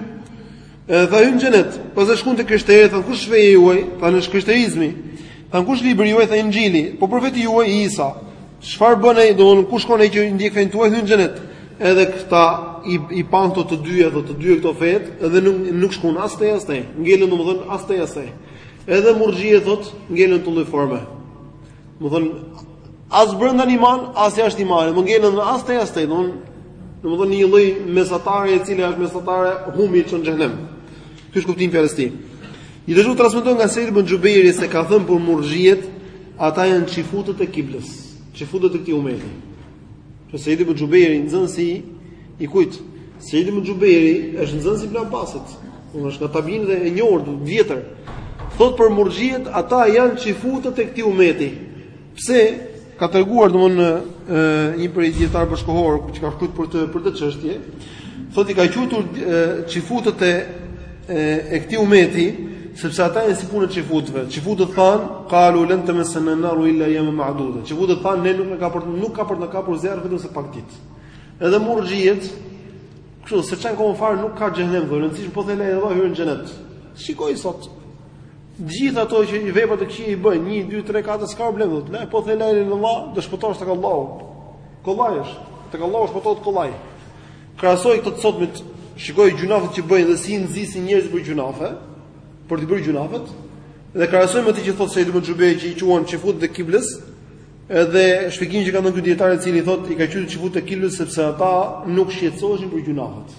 E tha hyn në xhenet. Pastaj shkuan te krishterët, tha kush feja juaj? Thanë është krishterizmi. Tha kush libri juaj? Tha Inxhili. Po profeti juaj Isa. Çfarë bën ai? Domethënë ku shkon ai që e ndjek fenë tuaj, hyn në xhenet. Edhe këta i i pan të dyja domethënë të dyja këto fet dhe nuk nuk shkuan as andej as andej. Ngelën domethënë as andej as andej. Edhe murxhiet thot ngelën në këtë lloj forme. Domethënë as brenda në iman, as jashtë imanit. Mu ngelën as andej as andej, domethënë një lloj mesatare e cila është mesatare humbje, çon në xhehenem. Ky është kuptimi i fjalës së tij. Gjithashtu transmetohet nga Seid ibn Xhubejri se ka thënë për murxhiet, ata janë çifutët e kiblës, çifutët e këtij umeti. Po Sejid ibn Xhubejri, nxënësi i kujt? Sejid ibn Xhubejri është nxënësi i Ibn Abbasit. Domethënë është nga tabiinët e njohur të vjetër. Thot për murxhiet, ata janë çifutët e këtij umeti. Pse ka treguar domthonë një prej dijetarëve bashkohorë që ka shkruar për këtë për këtë çështje, Thotë i ka quajtur çifutët e e këtij umeti, sepse ata janë si puna e çifutëve. Çifutët thanë, "Qalu lan tamassana an-naru illa ayyaman ma'duda." Çifutët thanë, "Ne nuk ka për nuk ka për të na kapur zjarri vetëm se pak ditë." Edhe murxhiet, kështu, s'e çajnë kokën fare nuk ka xhehenem, domethënë e rëndësishme po the la ilahe, hyn në xhenet. Shikoji sot Gjithë ato ato vepra të këqija i bëjnë 1 2 3 4 s'ka problem thotë. La po the la ilaha illallah, do shpëtosh tek Allahu. Kollaj është. Tek Allahu shpëtohet kollaj. Krahasoji këta të sotmit, shikoji gjunafet që bëjnë dhe si nxisin njerëz për gjunafe, për të bërë gjunafet. Dhe krahasoji me atë që thotë Said ibn Jubayr që i quan çifutët e kiblës, edhe shpjegimin që ka dhënë ky dietar i cili thotë i ka quajtur çifut të kiblës sepse ata nuk shqetësoheshin për gjunafet.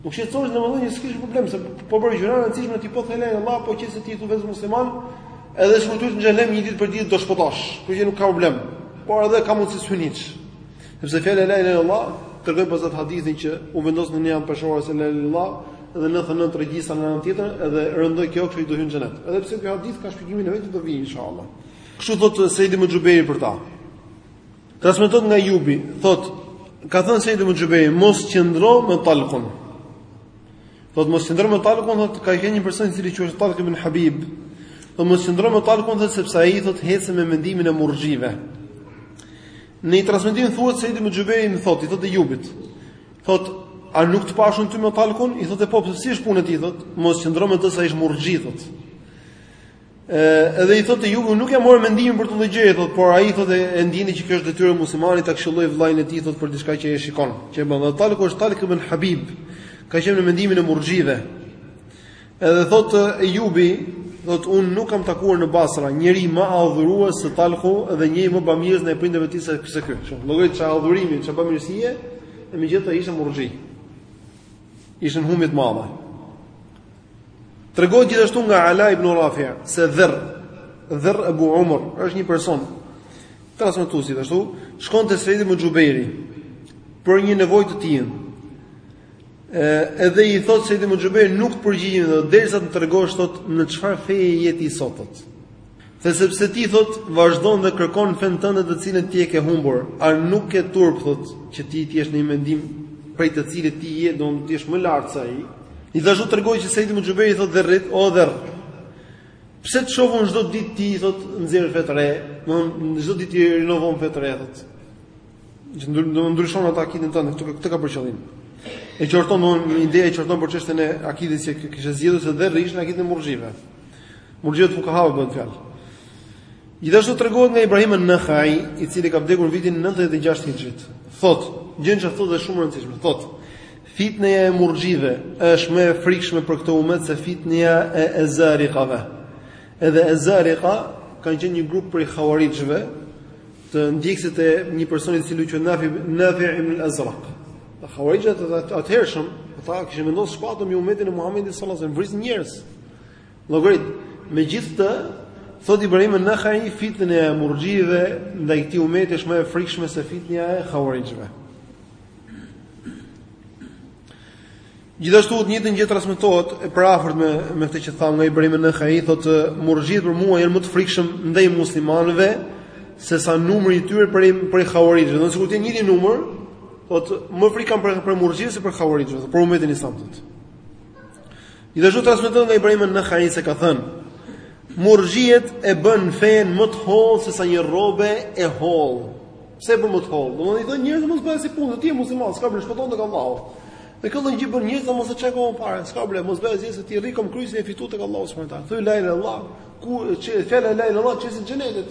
Nuk shqetësoheshin domethënë që s'kish problem se po bëre gjëra të rëndësishme ti po the la ilaha illallah po qe se ti je vetëm musliman, edhe se hyn ti në xhenem një ditë për ditë do shpëtosh, kështu që nuk ka problem. Por edhe ka mundësi s'hyn hiç. Sepse fjala la ilaha illallah tregon pastaj atë hadithin që u vendos në një anë peshore se la ilaha illallah dhe 99 regjistra në anën tjetër, edhe rëndoi kështu që ai do hyn në xhenet. Edhe pse ky hadith ka shpjegimin e vetë do vi inshallah. Kështu thotë Seid ibn Xhubejri për ta. Transmetohet nga Ejubi, thotë, ka thënë Seid ibn Xhubejr, mos qëndro me Talkun. Thotë mos qëndro me Talkun, thotë ka qenë një person i cili quhet Talq ibn Habib. Thotë mos qëndro me Talkun thotë sepse ai thotë hecën me mendimin e murxhive. Në një transmetim thuhet se Seid ibn Xhubejr më thotë, i thotë Ejubit. Thotë A nuk të pashë unë ty me Talkun? I thotë po, pse si është puna i thotë? Mos qëndro me të se është murxhi thotë. Ëh, edhe i thotë Ejubi, nuk ia mora mendimin për këtë gjë, thotë, por ai thotë e ndiente që kjo është detyrë e muslimanit ta këshillojë vëllain e tij thotë për diçka që e shikon. Domethënë Talku është Talk ibn Habib, ka qenë në mendimin e murxhive. Edhe thotë Ejubi, thotë unë nuk kam takuar në Basra njëri më adhurues se Talku dhe njëri më bamirës ndaj prindërve të tij se sa ky. Shiko llogarit çfar adhurimi, çfar bamirësie, e megjithatë ishte murxhi. Ishte në humbje të madhe. Tregohet gjithashtu nga Ala ibn Rafi' se Dherr, Dherr Ebu Umer, është një person transmetues gjithashtu, shkon te Seid ibn Xhubejri për një nevojë të tij. Edhe i thot Seid ibn Xhubejri nuk të përgjigjem thot derisa të tregosh thot në çfarë feje je ti sot. Dhe sepse ti, thotë, vazhdon dhe kërkon fenë tënde të cilën ti e ke humbur, a nuk ke turp, thotë, që ti të jesh në një mendim prej të cilit ti je, do të jesh më lart se ai? Gjithashtu tregohet që Said ibn Xhuberi thotë Dherrit, o Dherr, pse të shoh unë çdo ditë ti thotë nxjerr fe të re, domethënë çdo ditë ti rinovon fe të re thotë. Çdo ditë ndryshon thotë akiden tënde, këtë këtë ka për qëllim. E qorton domethënë e qorton për çështën e akides që kishte zgjedhur se Dherri ishte në akiden e murxhive. Murxhiet e fuqahave bëhet fjalë. Gjithashtu tregohet nga Ibrahim an-Nakhai, i cili ka vdekur në vitin 96 Hijrit. Thot, gjën që thotë është shumë e rëndësishme. Thot, fitneja e murxhive është më e frikshme për këtë umet se fitneja e ezariqave. Edhe ezariqa kanë qenë një grup prej khawarixhve të ndjekësit e një personi i cili quhet Nafi Nafi ibn al-Azraq. Khawarixhët e atëhershëm, ata kishin vendosur shpatën mbi umetin e Muhamedit sallallahu alaihi wasallam, vrisnin njerëz. Llogarit. Megjithatë, thotë Ibrahim an-Nakhai, fitnja e murxhive ndaj këtij umeti është më e frikshme se fitnja e hauarixhëve. Gjithashtu të njëjtën gjë transmetohet e përafërt me me këtë që tha nga Ibrahim an-Nakhai thotë murxhit për mua janë më të frikshëm ndaj muslimanëve se sa numri i tyre për për hauarixhët. Do të thotë një numër, thotë më frikë kam për për murxhit se për hauarixhët, për umetin e Islamit. Gjithashtu transmetohet nga Ibrahim an-Nakhai se ka thënë: Murxhiet e bënë fenë më të hollë se sa një rrobe e hollë. Pse e bënë më të hollë? Domethënë i thonë njerëzve mos bëj asnjë punë, ti je musliman, s'ka problem, shpëton tek Allahu. Dhe kjo logjikë i bën njerëzit mos e çajnë kokën fare, s'ka problem, mos bëj asgjë se ti rri komkryq je fitu tek Allahu subhanahu wa taala. Thuaj la ilaha illallah, ku që fjala la ilaha illallah çelësi i xhenetit.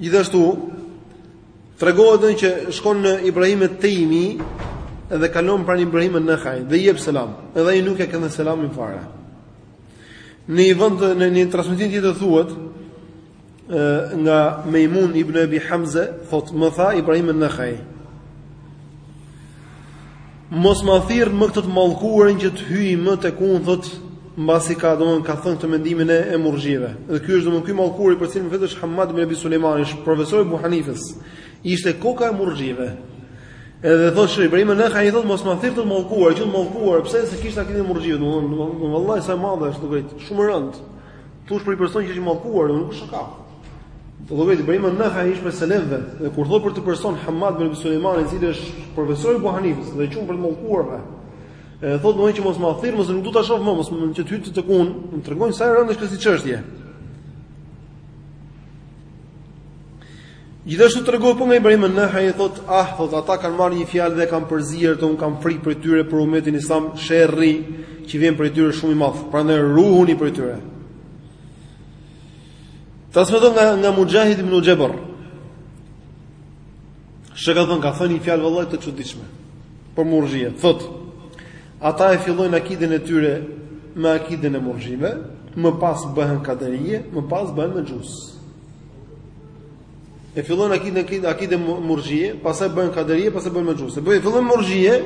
Gjithashtu, tregohet edhe që shkon Ibrahim et-Taymi dhe kalon pranë Ibrahim an-Nakhai dhe i jep selam. Edhe ai nuk e kthen selamin fare. Në një vend në një transmetim tjetër thuhet nga Meimun ibn Abi Hamza, thotë më tha Ibrahim an-Nakhai. Mos ma thirr më këtë të mallkuarin që të hyjë më tek unë, thotë, mbasi ka domthon ka thënë këtë mendimin e e murxhive. Dhe ky është domthon ky i mallkuari për të cilin flet është Hamad ibn Abi Sulejmani, është profesor i Ebu Hanifës. Ishte koka e murxhive. Edhe thotë shih Ibrahim an-Nakhai thotë mos ma thirr të mallkuar, që të mallkuar, pse se kishte akiden e murxhive, domthon vallahi sa e madhe është duket, shumë e rëndë. Të thush për një person që është i mallkuar, nuk është shaka. Llogarit Ibrahim an-Nakhai ishte prej selefëve dhe kur thotë për atë person Hamad ibn Abi Sulejmani, i cili është profesor i Ebu Hanifës dhe e qun prej të mallkuarve. E thotë domthon që mos ma thirr, mos nuk dua ta shoh më, mos më që të hyjë tek unë, më tregojnë sa e rëndë është kjo si çështje. Gjithashtu tregohet po nga Ibrahim an-Nakhai thot, ah, thot, ata kanë marrë një fjalë dhe kanë përzier, thotë unë kam frikë prej tyre për umetin islam sherri që vjen prej tyre shumë i madh, prandaj ruhuni prej tyre. Transmeton nga nga Mujahid ibn Jabr. Se ka thënë, ka thënë një fjalë vallahi të çuditshme. Për murxhiet, thotë, ata e fillojnë akiden e tyre me akiden e murxhive, më pas bëhen kaderie, më pas bëhen mexhus. E fillojnë akiden akiden akiden murxhie, pastaj bëhen kaderie, pastaj bëhen mexhus. E fillojnë murxhie,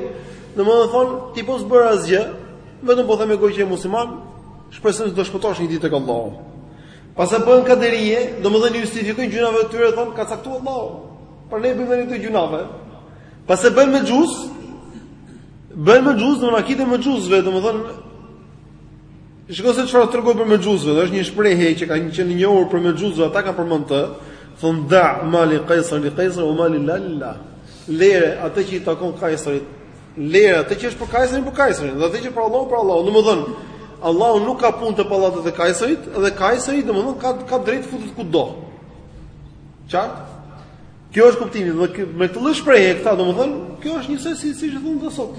domethënë thon ti po s'bëre asgjë, vetëm po the me gojë që je musliman, shpresoj se do shpëtosh një ditë tek Allahu. Pastaj bëhen kaderie, domethënë justifikojnë gjynahet e tyre, thon ka caktuar Allahu. Pra ne bëjmë këto gjynahe. Pastaj bëhen mexhus, bëhen mexhus, domethënë akiden e mexhusve, domethënë Shiko se çfarë tregon për mexhusve, është një shprehje që ka qenë e njohur prej mexhusve, ata kanë përmend këtë, thon da mali Kaisar li Kaisar wa ma lillahi lillah. Lere atë që i takon Kaisarit, lere atë që është për Kaisarin për Kaisarin, dhe atë që është për Allahun për Allahun. Domethën Allahu nuk ka punë te pallatet e Kaisarit dhe Kaisari domethën ka ka drejt të futet kudo. Qartë? Ky është kuptimi, do me këtë lloj shprehje këta domethën, kjo është njësoj si siç e thonë këta sot.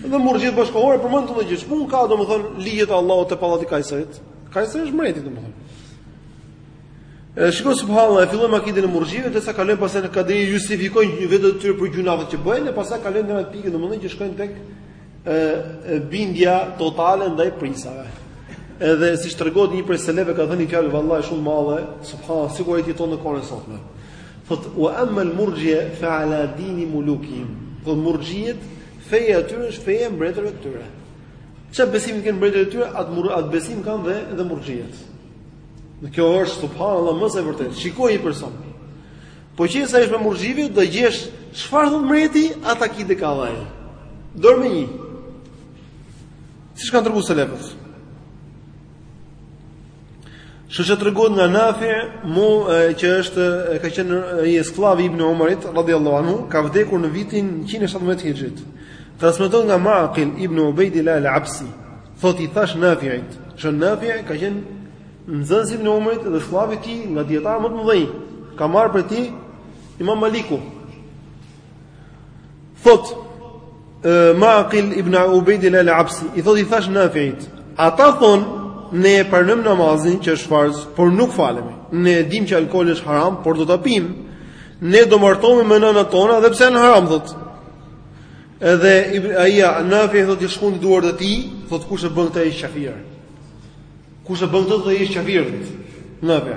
Dhe murxhiet bashkëkohore përmendin këtë gjë, ç'punë ka domethënë ligjet e Allahut te pallati i Kajserit? Kajseri është mbreti domethënë. E shiko subhanallahu, e fillojnë akiden e murxhive derisa kalojnë pastaj në kaderije, justifikojnë veten e tyre për gjynahet që bëjnë dhe pastaj kalojnë në atë pikë domethënë që shkojnë tek ë bindja totale ndaj princave. Edhe siç tregohet një prej selefëve ka thënë fjalë vallahi shumë të madhe, subhanallahu, sikur ai jeton në kohën e sotme. Thot wa amma al-murji'a fa ala dini mulukihim. Po murxhiet Feja e tyre është feja e mbretërve të tyre. Çfarë besimi kanë mbretërit e tyre, atë mur, atë besim kanë dhe dhe murxhiet. Dhe kjo është subhanallahu më se e vërtetë. Shiko një person. Po qe se është me murxhiet, do gjesh çfarë thot mbreti, ata ki të kallaj. Dorë me një. Siç kanë tregu selefët. Kështu që tregohet nga Nafi, mu që është ka qenë i skllavi i Ibn Umarit radhiyallahu anhu, ka vdekur në vitin 117 Hijrit. Transmeton nga Maqil Ibn Ubaydillah al-Absi, thotë i thash Nafi'it, që Nafi ka qenë nxënës i Ibn Umarit dhe skllavi i tij nga dietar më të mëdhenjtë. Ka marrë prej tij Imam Maliku. Thot Maqil ibn Ubaydillah al-Absi, i thot i thash Nafi'it, ata thon ne e pranojm namazin që është farz, por nuk falemi. Ne e dimë që alkooli është haram, por do ta pim. Ne do martohemi me nënat tona edhe pse janë haram thot. Edhe ai Nafi thot i shkundi duart e tij, thot kush e bën këtë është kafir. Kush e bën këtë domethën është kafir. Nafi.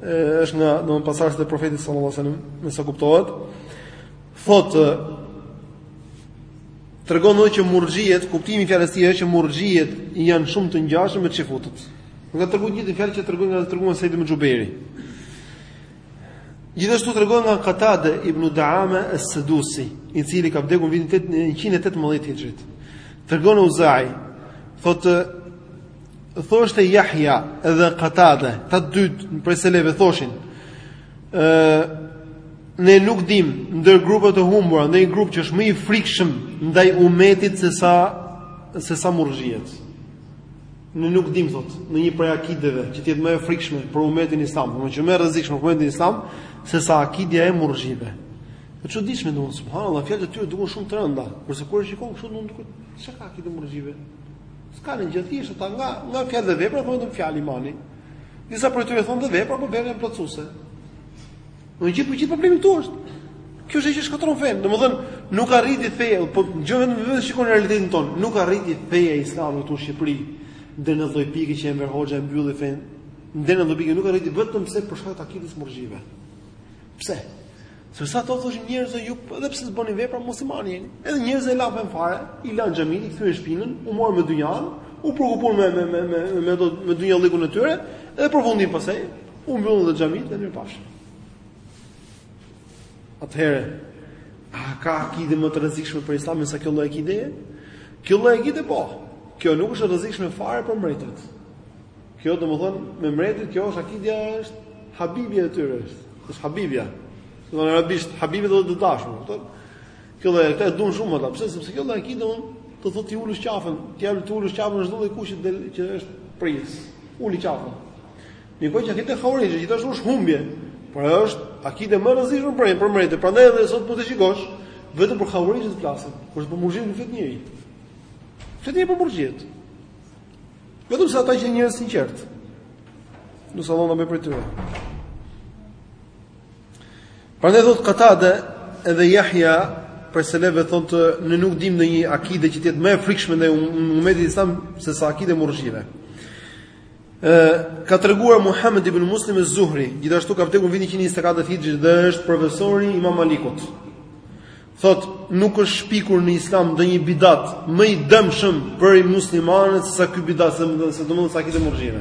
është nga pasardhësit e profetit sallallahu alajhi wasallam, me sa kuptohet. Thotë tregon që murxhiet, kuptimi i fjalës së tij është që murxhiet janë shumë të ngjashëm me çifutët. Na tregon të njëjtën fjalë që tregohet nga tregon Said ibn Xhubejri. Gjithashtu tregon nga Qatade ibn Daama as-Sadusi, i cili ka vdekur në vitin 118 Hijrit. Tregon Euzai, thotë Thoshte Jahja dhe Katade, këta dy të prej selefëve thoshin, e, ne nuk dim ndër grupet e humbura, ndonjë grup që është më i frikshëm ndaj umetit se sa, se sa murgjiet. Ne nuk dim, thot, ndonjë prej akideve që të jetë më e frikshme për umetin islam, më që më e rrezikshme për umetin islam, se sa akidja e murgjive. Është e çuditshme, subhanallahu, fjalët e tyre duken shumë të rënda, kurse kur e shikon kështu, nuk duket, çka akide murgjive? Në S'ka një gjë thjesht ata nga nga fjalë dhe vepra thonë domethënë fjalë imani. Disa prej tyre thonë dhe vepra, por vepra janë plotësuese. I gjithë gjithë problemi këtu është. Kjo është që shkatërron fenë. Domethënë, nuk arriti feja, po gjë vetëm vetë shikon realitetin tonë. Nuk arriti feja e Islamit këtu në Shqipëri deri në atë pikë që Enver Hoxha e mbylli fenë. Deri në atë pikë nuk arriti vetëm se për shkak të akidës murxhie. Pse? Se ata u thoshin njerëzve ju, edhe pse s'bëni vepra muslimanë jeni. Edhe njerëzit e lanë fenë fare, i lanë xhamitë, i kthyen shpinën, u morën me dynjanë, u preokupuan me me me me me do me dynjallëkun e tyre, edhe në përfundim pastaj u mbyllën dhe xhamitë dhe mirupafshim. Atëherë, a ka akide më të rrezikshme për Islamin sa kjo lloj akide? Kjo lloj akide po. Kjo nuk është e rrezikshme fare për mbretërit. Kjo domethënë me mbretërit kjo është akidja është habibia e tyre është. Është habibia. Në arabisht habibi do të thotë e dashur, kupton? Kjo dhe ata e duan shumë ata. Pse? Sepse kjo lloj akide do të thotë t'i ulësh qafën, t'i ulësh ulësh qafën çdo lloj kujtdo që është prijës. Uli qafën. Mi po që ke te havarixhët që gjithashtu është humbje. Por ajo është akide më e rrezikshme për për mbretërit. Prandaj edhe sot po të shikosh vetëm për havarixhë të flasin. Kur për murxhi nuk flet njeri. S'flet njeri për murxhitë. Vetëm se ata që janë njerëz të sinqertë. Do të thonë më për ty. Prandaj thotë Katade edhe Yahya prej selefëve thonë ne nuk dimë ndonjë akide që të jetë më e frikshme ndaj umetit islam se sa akide murxhie. Ë ka treguar Muhammed ibn Muslim az-Zuhri, gjithashtu ka vdekur në vitin 124 Hijri dhe është profesori i Imam Malikut. Thotë, nuk është shpikur në islam ndonjë bidat më i dëmshëm për muslimanët se sa ky bidat, se domethënë sa akide murxhie.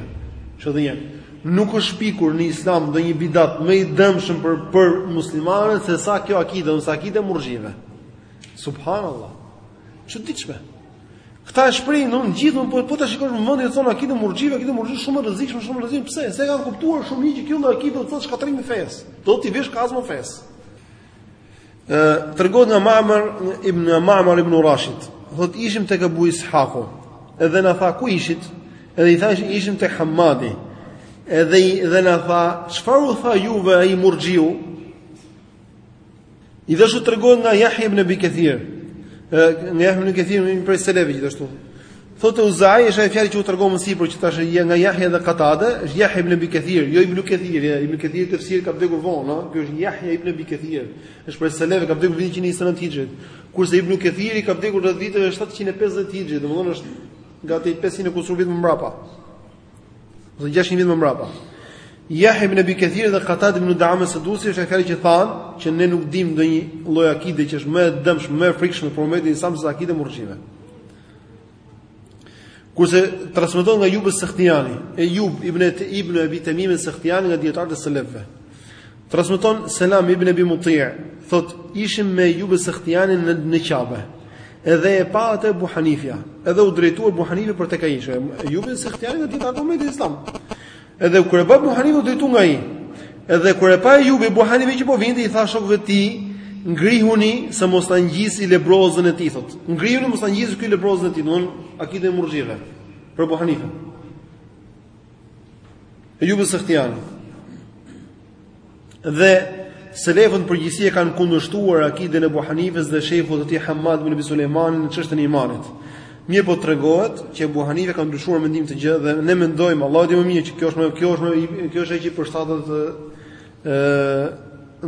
Që domethënë, nuk është shpikur në islam ndonjë bidat më i dëmshëm për, për muslimanët se sa kjo akide, se sa akide murxhie. Subhanallah. Çuditshme. Këta e shprehin të të gjithë, po, po të shikosh me vëmendje thonë akide murxhie, akide murxhie shumë e rrezikshme, shumë e rrezikshme, pse? Se kanë kuptuar shumë mirë që kjo lloj akide do të thotë shkatërrimi i fesë. Do t'i vesh kazmën fesë. Tregohet nga Ma'mar ibn Ma'mar ibn Rashid, thotë ishim tek Abu Ishaku, edhe na tha ku ishit? Edhe i thashë ishim tek Hamadi. Edhe i dhe na tha, çfarë u tha juve ai Murxhiu? Gjithashtu tregohet nga Jahja ibn Abi Kathir Nga Jahja ibn Abi Kathir Një prej selefëve gjithashtu Thotë Uzai, është ajo fjalë që u tregova më sipër që thashë nga Yahya dhe Qatada, është Yahya ibn Abi Kathir, jo ibn Kathir, ja, ibn Kathir i tefsirit ka vdekur vonë, ëh, ky është Yahya ibn Abi Kathir. Është prej selefëve ka vdekur vitin 129 Hijrit, kurse ibn Kathiri ka vdekur rreth viteve 750 Hijrit, domethënë është gati 500 e kusur vjet më mbrapa. Ose 600 vjet më mbrapa. Yahya ibn Abi Kathir dhe Qatada ibn Da'ama Sadusi është ajo që thanë që ne nuk dimë ndonjë lloj akide që është më e dëmshme, më e frikshme për umetin sesa akide murxhie. Kurse transmeton nga Ejub es-Sehtiani, Ejub ibn e ibn Abi Temime es-Sehtiani nga dijetarët e selefëve. Transmeton Selam ibn Abi Muti', thot ishim me Ejub es-Sehtianin në në Qabe. Edhe e pa atë Abu Hanifja, edhe u drejtua Abu Hanife për tek ai. Ejub es-Sehtiani nga dijetarët e Islamit. Edhe kur e pa Abu Hanife u drejtu nga ai. Edhe kur e pa Ejubi Abu Hanifen që po vinte i tha shokëve të tij, ngrihuni se mos t'ua ngjisi lebrozën e tij thot. Ngrihuni mos t'ua ngjisi ky lebrozën e tij, domethënë akiden e murxhive për Abu Hanifen. Ejub es-Sehtiani. Dhe selefët në përgjithësi e kanë kundërshtuar akiden e Abu Hanifes dhe shejhut të tij Hamad ibn Abi Sulejman në çështjen e imanit. Mirëpo tregohet që Abu Hanife ka ndryshuar mendim për këtë gjë dhe ne mendojmë Allahu e di më mirë që kjo është më kjo është më kjo është ajo që i përshtatet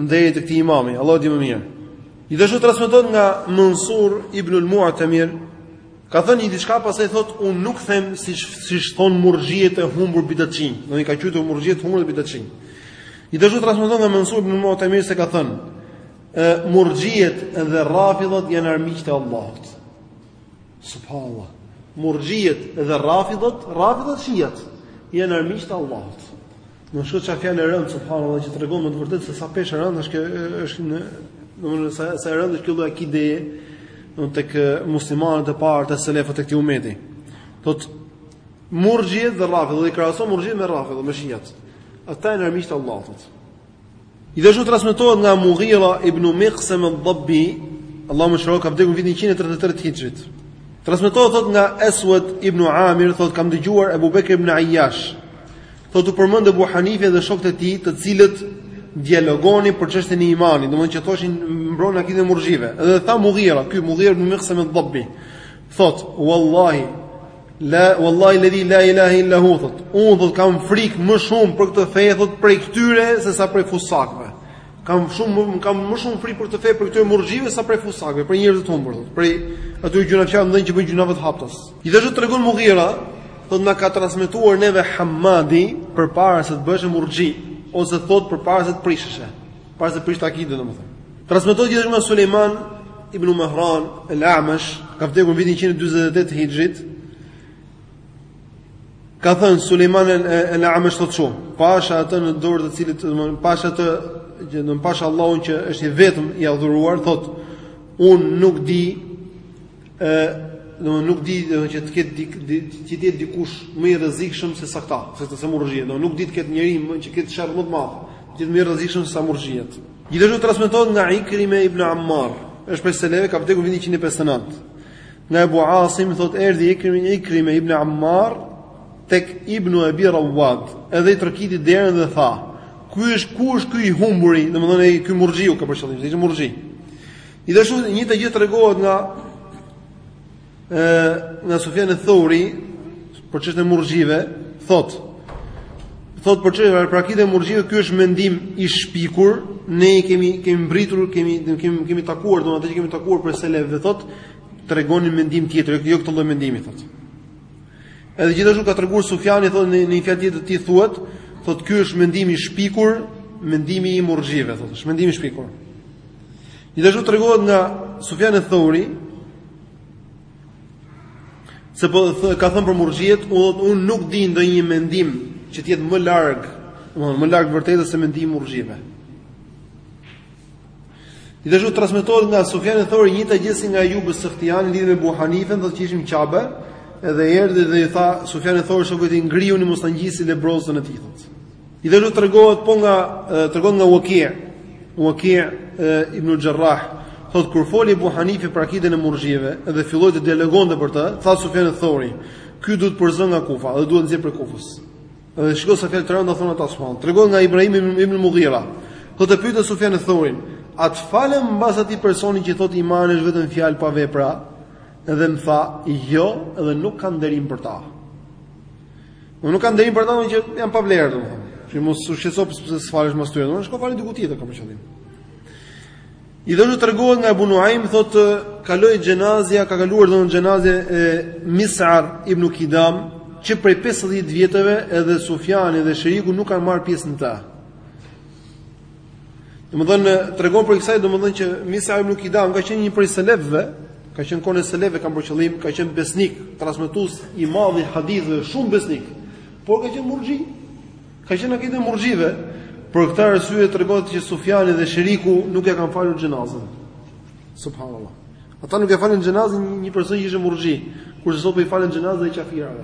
nderit të këtij imami, Allahu e di më mirë. Gjithashtu transmetohet nga Mansur ibn al-Mu'tamir Ka thënë një diçka pastaj thotë un nuk them si siç thon murxhiet e humbur bidatçinj, domethënë i ka quajtur murxhiet e humbur bidatçinj. Gjithashtu transmeton nga Mansur ibn Mu'tamir se ka thënë murxhiet dhe rafidhat janë armiqtë e Allahut. Subhanallah. Murxhiet dhe rafidhat, rafidhat shiat janë armiqtë e Allahut. Shiko ça fjalë e rëndë, subhanallah dhe që tregon me të vërtetë se sa peshë e rëndë është, është në, në sa, sa e rëndë është kjo lloj akide tek muslimanët e parë te selefët e këtij umeti. Thotë murxhiet dhe rafidhat, dhe i krahason murxhiet me rafidhat me shijat. Ata janë armiqtë e Allahut, thotë. Gjithashtu transmetohet nga Mughira ibn Miqsam al-Dabbi, Allahu e mëshiroftë ka vdekur në vitin 133 të Hixhrit. Transmetohet thot nga Aswad ibn Amir, thot kam dëgjuar Abu Bekr ibn Ayyash. Thot u përmend Abu Hanife dhe shokët e tij, të cilët dialogonin për çështjen e imanit, domethënë që thoshin mbronin akiden e murxhive. Dhe tha Mughira, ky Mughira ibn Miqsam al-Dabbi, thot wallahi La wallahi alladhi la ilaha illa hu. Thot unë thot kam frikë më shumë për këtë fe thot prej këtyre se sa prej fusakëve. Kam shumë më kam më shumë frikë për këtë fe prej këtyre murxhive se sa prej fusakëve, prej njerëzve të humbur thot. Prej atyre gjynahqarëve domethënë që bëjnë gjynahe të haptas. Gjithashtu tregon Mughira, thot na ka transmetuar neve Hamadi përpara se të bëheshe murxhi ose thot përpara se të prisheshe. Para se të prishte akiden, domethënë. Transmetohet gjithashtu nga Suleiman ibn Mehran, el Amash, ka vdekur në vitin 148 hixhrit, ka thënë Suleiman el Amash thotë shumë, pasha atë në dorë të cilit, pasha atë, domethënë pasha Allahun që është i vetmi i adhuruar, thotë, unë nuk di Ë, domthonë nuk di domthonë që të ketë dik, di, që të jetë dikush më i rrezikshëm se sa këta, se të, sa murxhiat, domthonë nuk di të ketë njeri më që të ketë sherr më të madh, që të jetë më i rrezikshëm se sa murxhiat. Gjithashtu transmetohet nga Ikrime ibn Ammar, është prej selefëve ka vdekur vitin 159. Nga Abu Asim thotë erdhi Ikrime Ikrime ibn Ammar tek Ibn Abi Rawad, edhe i trokiti derën dhe tha: "Ku është, ku është ky i humburi?" Domethënë ai ky murxhiu ka për qëllim, ishte murxhi. Gjithashtu njëjta gjë tregohet nga ë nga Sufjan al-Thauri për çështën e murxhive, thotë thotë për çështën e praktikës e murxhive, ky është mendim i shpikur, ne i kemi kemi mbërritur, kemi kemi kemi takuar domethënë ata që kemi takuar prej selefëve thotë tregonin mendim tjetër, jo, jo këtë lloj mendimi thotë. Edhe gjithashtu ka treguar Sufjani thotë në një fjalë tjetër të tij thuhet, thotë ky është mendim i shpikur, mendimi i murxhive thotë, është mendim i shpikur. Gjithashtu tregohet nga Sufjan al-Thauri se po thë, ka thënë për murxhiet, unë nuk di ndonjë mendim që të jetë më larg, domethënë më larg të vërtetës se mendimi i murxhive. Gjithashtu transmetohet nga Sufjan e Thori njëjta gjë si nga Ejub es-Sehtiani lidhur me Ebu Hanifen, thotë që ishim në Qabe, edhe erdhi dhe i tha Sufjan e Thori shokëve të tij ngrihuni mos ta ngjisi lebrozën e tij. Edhe tregohet po nga, tregohet nga Uakia, Uakia ibn Xherrah, thot kur foli Ebu Hanife për akiden e murxhive, dhe filloi të dialogonte për të, tha Sufjan e Thori, ky duhet përzënë nga Kufa, dhe duhet nxjerrë prej Kufës. Dhe shiko sa fjalë të rënda thonë ata subhanallahu. Tregohet nga Ibrahim ibn Mughira. Thotë e pyeta Sufjan e Thorin, a të falem mbas atij personi që thotë imani është vetëm fjalë pa vepra? Dhe më tha, jo, dhe nuk ka nderim për ta. Nuk ka nderim për ta, që janë pa vlerë domethënë. Ti mos u shqetëso pse s'falesh mbas tyre, shko falu diku tjetër ka për qëllim. Gjithashtu tregohet nga Abu Nuaim thotë kaloi xhenazja, ka kaluar domethënë xhenazja e Mis'ar ibn Kidam që prej 50 vjetëve edhe Sufjani dhe Sheriku nuk kanë marrë pjesë në ta. Domethënë tregon për kësaj domethënë që Mis'ar ibn Kidam ka qenë një prej selefëve, ka qenë në kohën e selefëve ka për qëllim, ka qenë besnik, transmetues i madh i haditheve, shumë besnik. Por ka qenë murxhi. Ka qenë në akiden e murxhive. Për këtë arsye tregohet që Sufjani dhe Sheriku nuk e kanë falur xhenazën. Subhanallah. Ata nuk e falnin xhenazën një personi që ishte murxhi, kurse sot po i falin xhenazën e kafirëve.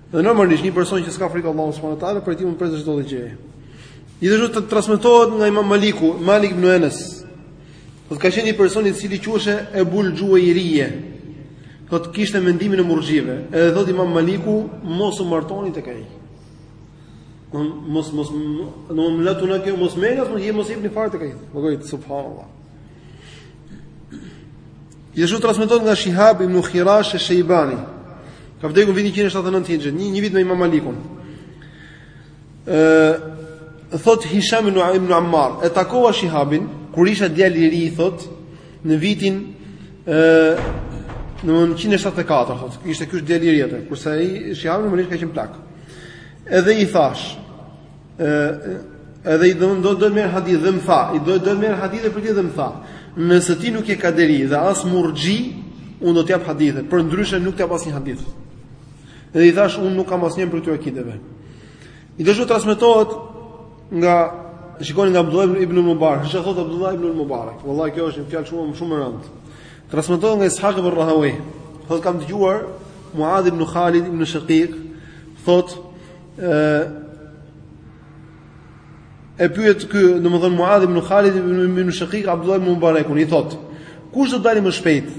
Dhe normalisht një person që s'ka frikë Allahut subhanahu wa taala prej tij mund të presësh çdo gjë. Gjithashtu transmetohet nga Imam Maliku, Malik ibn Anas. Thotë ka qenë një person i cili quhej Ebul Juwayriye. Thotë kishte mendimin e murxhive. Edhe thot Imam Maliku, mos u martoni tek ai. Domethënë mos mos do më latu na kjo mos merr as mos jepni mos jepni fare tek ai. Po subhanallahu. Gjithashtu transmetohet nga Shihab ibn Khirash e Shejbani, ka vdekur vitin 179 Hijri, në, një vit me Imam Malikun. Ë thot Hisham ibn Ammar, e takova Shihabin kur isha djalë i ri, thot, në vitin ë në 174, thot, ishte ky djalë i ri atëherë, kurse ai Shihabi ka qenë plak. Edhe i thash, Edhe i do do do merr hadith dhe më tha, i do do merr hadithe prej ti dhe më tha, nëse ti nuk je kaderi dhe as murxhi, un do të jap hadithe, por ndryshe nuk të jap asnjë hadith. Dhe i thash un nuk kam asnjë prej këto akideve. Gjithashtu transmetohet nga shikoni nga Abdullah ibn Mubarak, çka thotë Abdullah ibn Mubarak. Wallahi kjo është një fjalë shumë shumë e rëndë. Transmetohet nga Ishaq ibn Rahawi. Thotë kam dëgjuar Muadh ibn Khalid ibn Shaqiq thotë e pyet ky, domethënë Muadh ibn Khalid ibn Shaqiq Abdullah ibn Mubarakun i thot, kush do të dalë më shpejt?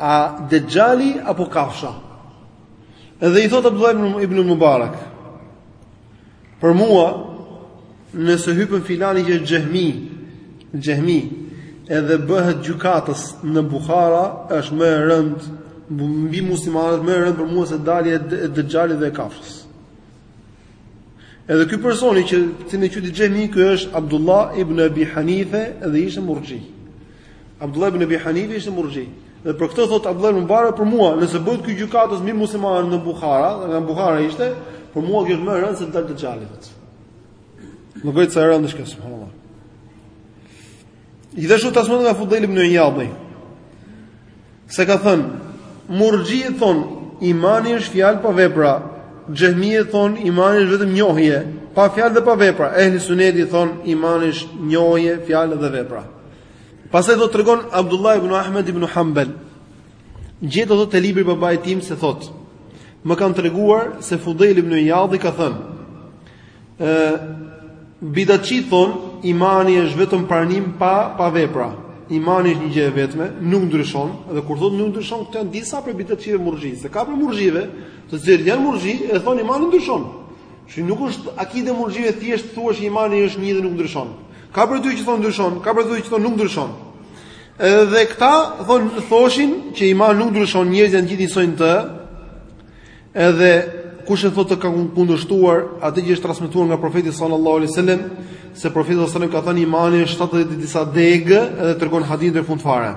A Dejjali apo kafsha? Edhe i thot Abdullah ibn Mubarak, për mua Nëse hypën filani që është xhehmi, xhehmi, edhe bëhet gjykatës në Bukhara, është më e rëndë mbi muslimanët, më e rëndë për mua se dalja e Dejjalit dhe e kafshës. Edhe ky personi të cilin e quajti xhehmi, ky është Abdullah ibn Abi Hanife dhe ishte murxhi. Abdullah ibn Abi Hanife ishte murxhi. Dhe për këtë thotë Abdullah ibn Mubarak për mua, nëse bëhet ky gjykatës mbi muslimanët në Bukhara, nga Bukhara ishte, për mua kjo është më e rëndë se dalja e Dejjalit. Në bëjtë sa e rëndë është kjo, subhanallah. Gjithashtu transmetohet nga Fudhejl ibn Ijadi se ka thënë, murxhiet thonë, imani është fjalë pa vepra, xhehmiet thonë, imani është vetëm njohje, pa fjalë dhe pa vepra, Ehli Suneti thonë, imani është njohje, fjalë dhe vepra. Pastaj thotë tregon Abdullah ibn Ahmed ibn Hanbel, Gjeta thotë te libri i babait tim se thotë, më kanë treguar se Fudhel ibn Iyadi ka thënë, ë bidatçit thon, imani është vetëm pranim pa pa vepra. Imani është një gjë e vetme, nuk ndryshon, dhe kur thotë nuk ndryshon, këto janë disa prej bidatçive murxhi. Se ka prej murxhive, të cilët janë murxhi, e thonë imani ndryshon. Që nuk është akide murxhive thjesht thua se imani është një dhe nuk ndryshon. Ka prej tyre që thonë ndryshon, ka prej tyre që thonë nuk ndryshon. Edhe këta thon thoshin që imani nuk ndryshon njerëzit janë gjithë njësoj në të. Edhe kush e thotë këtë ka kundërshtuar atë që është transmetuar nga profeti sallallahu alaihi wasallam se profeti sallallahu alaihi wasallam ka thënë imani është 70 e disa degë edhe tregon hadithin në fund fare.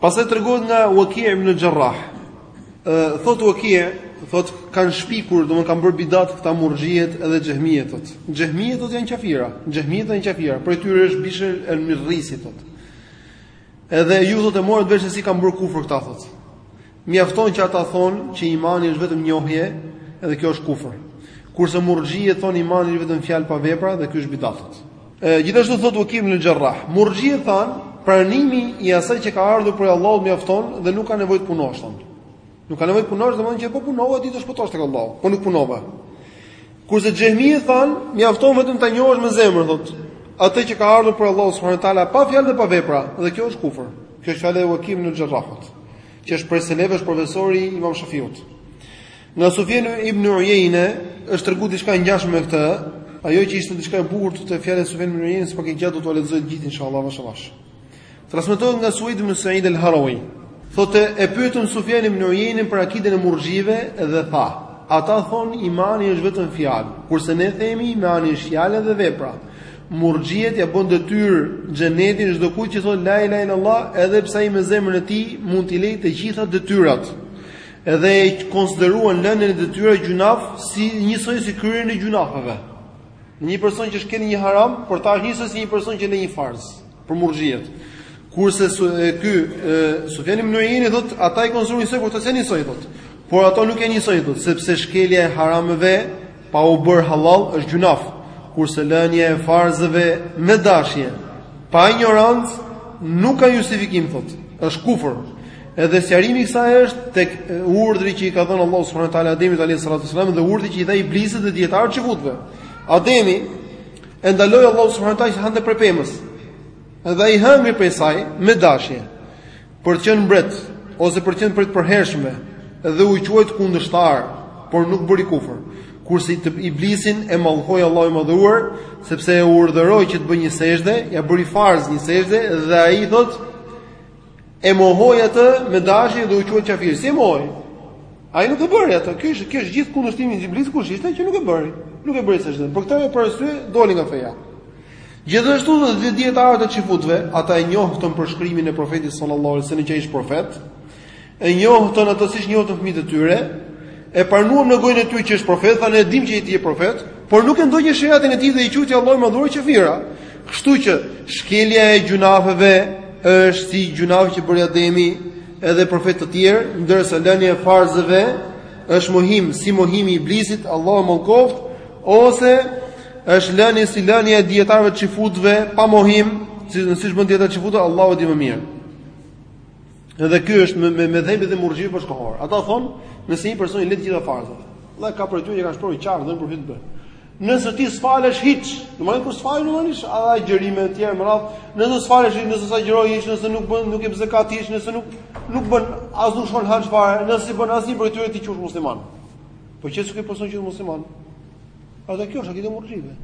Pastaj tregon nga Waqi' ibn al-Jarrah. Thot Waqi' thot kanë shpikur, domthonë kanë bërë bidat këta murxhiet edhe xhehmiet thot. Xhehmiet janë kafira, xhehmiet janë kafira, prej tyre është Bishr el-Mirrisi thot. Edhe ju thotë e morët vesh se si kanë bërë kufër këta thotë. Mjafton që ata thonë që imani është vetëm njohje, edhe kjo është kufër. Kurse murxhiet thonë imani është vetëm fjalë pa vepra dhe ky është bidat thotë. Ë gjithashtu thotë Uekia ibnul Xherrah, murxhiet thanë pranimi i asaj që ka ardhur prej Allahut mjafton dhe nuk ka nevojë të punosh thonë. Nuk ka nevojë të punosh, domethënë që po punova ti do shpëtosh tek Allahu, po nuk punova. Kurse xhehmiet than, mjafton vetëm ta njohësh me zemër, thotë, atë që ka ardhur prej Allahut subhanahu teala pa fjalë dhe pa vepra, dhe kjo është kufër. Kjo është fjalë e Wakia ibn Xherrahut, që është prej selefësh profesori i Imam Shafiut. Nga Sufjan ibn Uyeyne është tregu diçka e ngjashme me këtë, ajo që ishte diçka e bukur te fjala e Sufjan ibn Uyeyne, sepse e gjatë do ta lexojmë gjithë inshallah më së bashku. Transmetohet nga Sueid ibn Said al-Harawi, thotë, E pyetëm Sufjan ibn Ujeinin për akiden e murxhive dhe tha, Ata thonë, Imani është vetëm fjalë, kurse ne themi, Imani është fjalë dhe vepra. Murxhiet ia bënë detyrë xhenetin çdokujt që thotë La ilahe illallah, edhe pse ai me zemrën e tij mund t'i lejë të gjitha detyrat. Dhe e konsideruan lënien e detyrave gjunaf si njësoj si kryerjen e gjunafeve. Një person që shkel një haram, për ta është njësoj si një person që le një farz. për murxhiet. Kurse ky Sufjan ibn Uyaini thotë, ata i konsideruan sikur të ishin njësoj thotë, por ato nuk janë njësoj thotë, sepse shkelja e haramëve pa u bërë hallall është gjunaf, kurse lënia e farzëve me dashje pa injorancë nuk ka justifikim thotë, është kufër. Edhe sqarimi i kësaj është tek urdhri që i ka dhënë Allahu subhanahu wa taala Ademit alayhis salatu wasalam dhe urdhri që i dha iblisit dhe dijetarëve çifutëve. Ademi E ndaloi Allahu subhanahu taala që të hante prej pemës. Dhe ai hëngri prej saj me dashje për të qenë mbret ose për të qenë prej të përhershmëve dhe u quajt kundërshtar, por nuk bëri kufër. Kurse iblisin e mallkoi Allahu i madhuar, sepse e urdhëroi që të bëjë një sexhde, ia bëri farz një sexhde dhe ai thotë e mohoi atë me dashje dhe u quajt qafir. Si e mohoi? Ai nuk e bëri atë. Ky është, ky është gjithë kundërshtimi i iblisit kush ishte që nuk e bëri. Nuk e bëri sexhden. Për këtë ajo për arsye doli nga feja. Gjithashtu edhe dijetarët e çifutëve, ata e njohën përshkrimin e profetit sallallahu alejhi sallam që ishte profet, e njohën atë siç njohën fëmijët e tyre, e pranuan me gojën e tyre që është profet, thanë e dimë që ti je profet, por nuk e ndoqën sheriatin e tij dhe i quajti Allahu i madhëruar qafira. Kështu që shkelja e gjunafeve është si gjunafi që bëri Ademi, edhe profetë të tjerë, ndërsa lënia e farzëve është mohim, si mohimi i iblisit, Allahu e mallkoftë, ose është lënie si lënia e dijetarëve të çifutëve pa mohim, si në siç bën dijetarët çifutë, Allahu e di më mirë. Edhe ky është me me, medhhebi i murxhive bashkëkohorë. Ata thonë, nëse një person i le të gjitha farzet, dhe ka prej tyre që kanë shprehur qartë dhe profet bë. Nëse ti s'falesh hiç, do të thonë kur s'falesh do të thonë edhe agjërime të tjera më radhë, nëse s'falesh hiç, nëse s'agjëron hiç, nëse nuk bën, nuk jep zakat hiç, nëse nuk nuk bën as nuk shkon haxh fare, nëse s'i bën asnjë prej tyre ti qenke musliman. Po që s'ke person që musliman. Atëherë kjo është akide murxhive.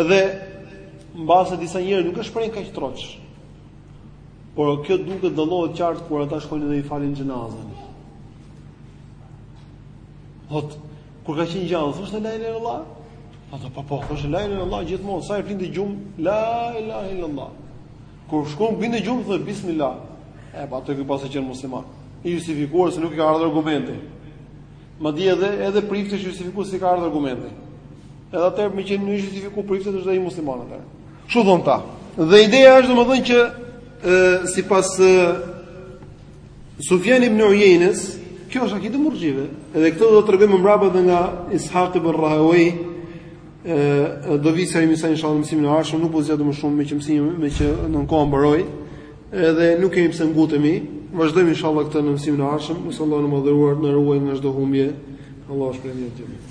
Edhe mbase disa njerëz nuk e shprehin kaq troç. Por kjo duket dallohet qartë kur ata shkojnë dhe i falin xhenazën. Hot, Kur ka qenë gjallë, thoshte la ilaha illallah. Tha po po, thoshte la ilaha illallah gjithmonë, sa i binte gjumi, la ilaha illallah. Kur shkon bie në gjumë, thotë bismillah. E pra ky paska qenë musliman. I justifikuar se nuk i ka ardhur argumenti. Madje edhe edhe prifti është i justifikuar se s'i ka ardhur argumenti. Edhe atëherë meqenëse i justifikuar prifti edhe ai musliman atëherë. Kështu thonë ata. Dhe ideja është domethënë që ë sipas Sufjan ibn Ujenes, kjo është akide murxhive, edhe këtë do të tregoj më mbrapa edhe nga Ishaq ibn Rahawejh, ë do vijë radha inshallah mësimin e ardhshëm, nuk po zgjatem më shumë meqë mësimi meqenëse koha mbaroi. Edhe nuk kemi pse ngutemi, vazhdojmë inshallah këtë në mësimin e ardhshëm, sallallahu alaihi wa sallam, na ruajt nga çdo humbje. Allahu ju shpërbleftë.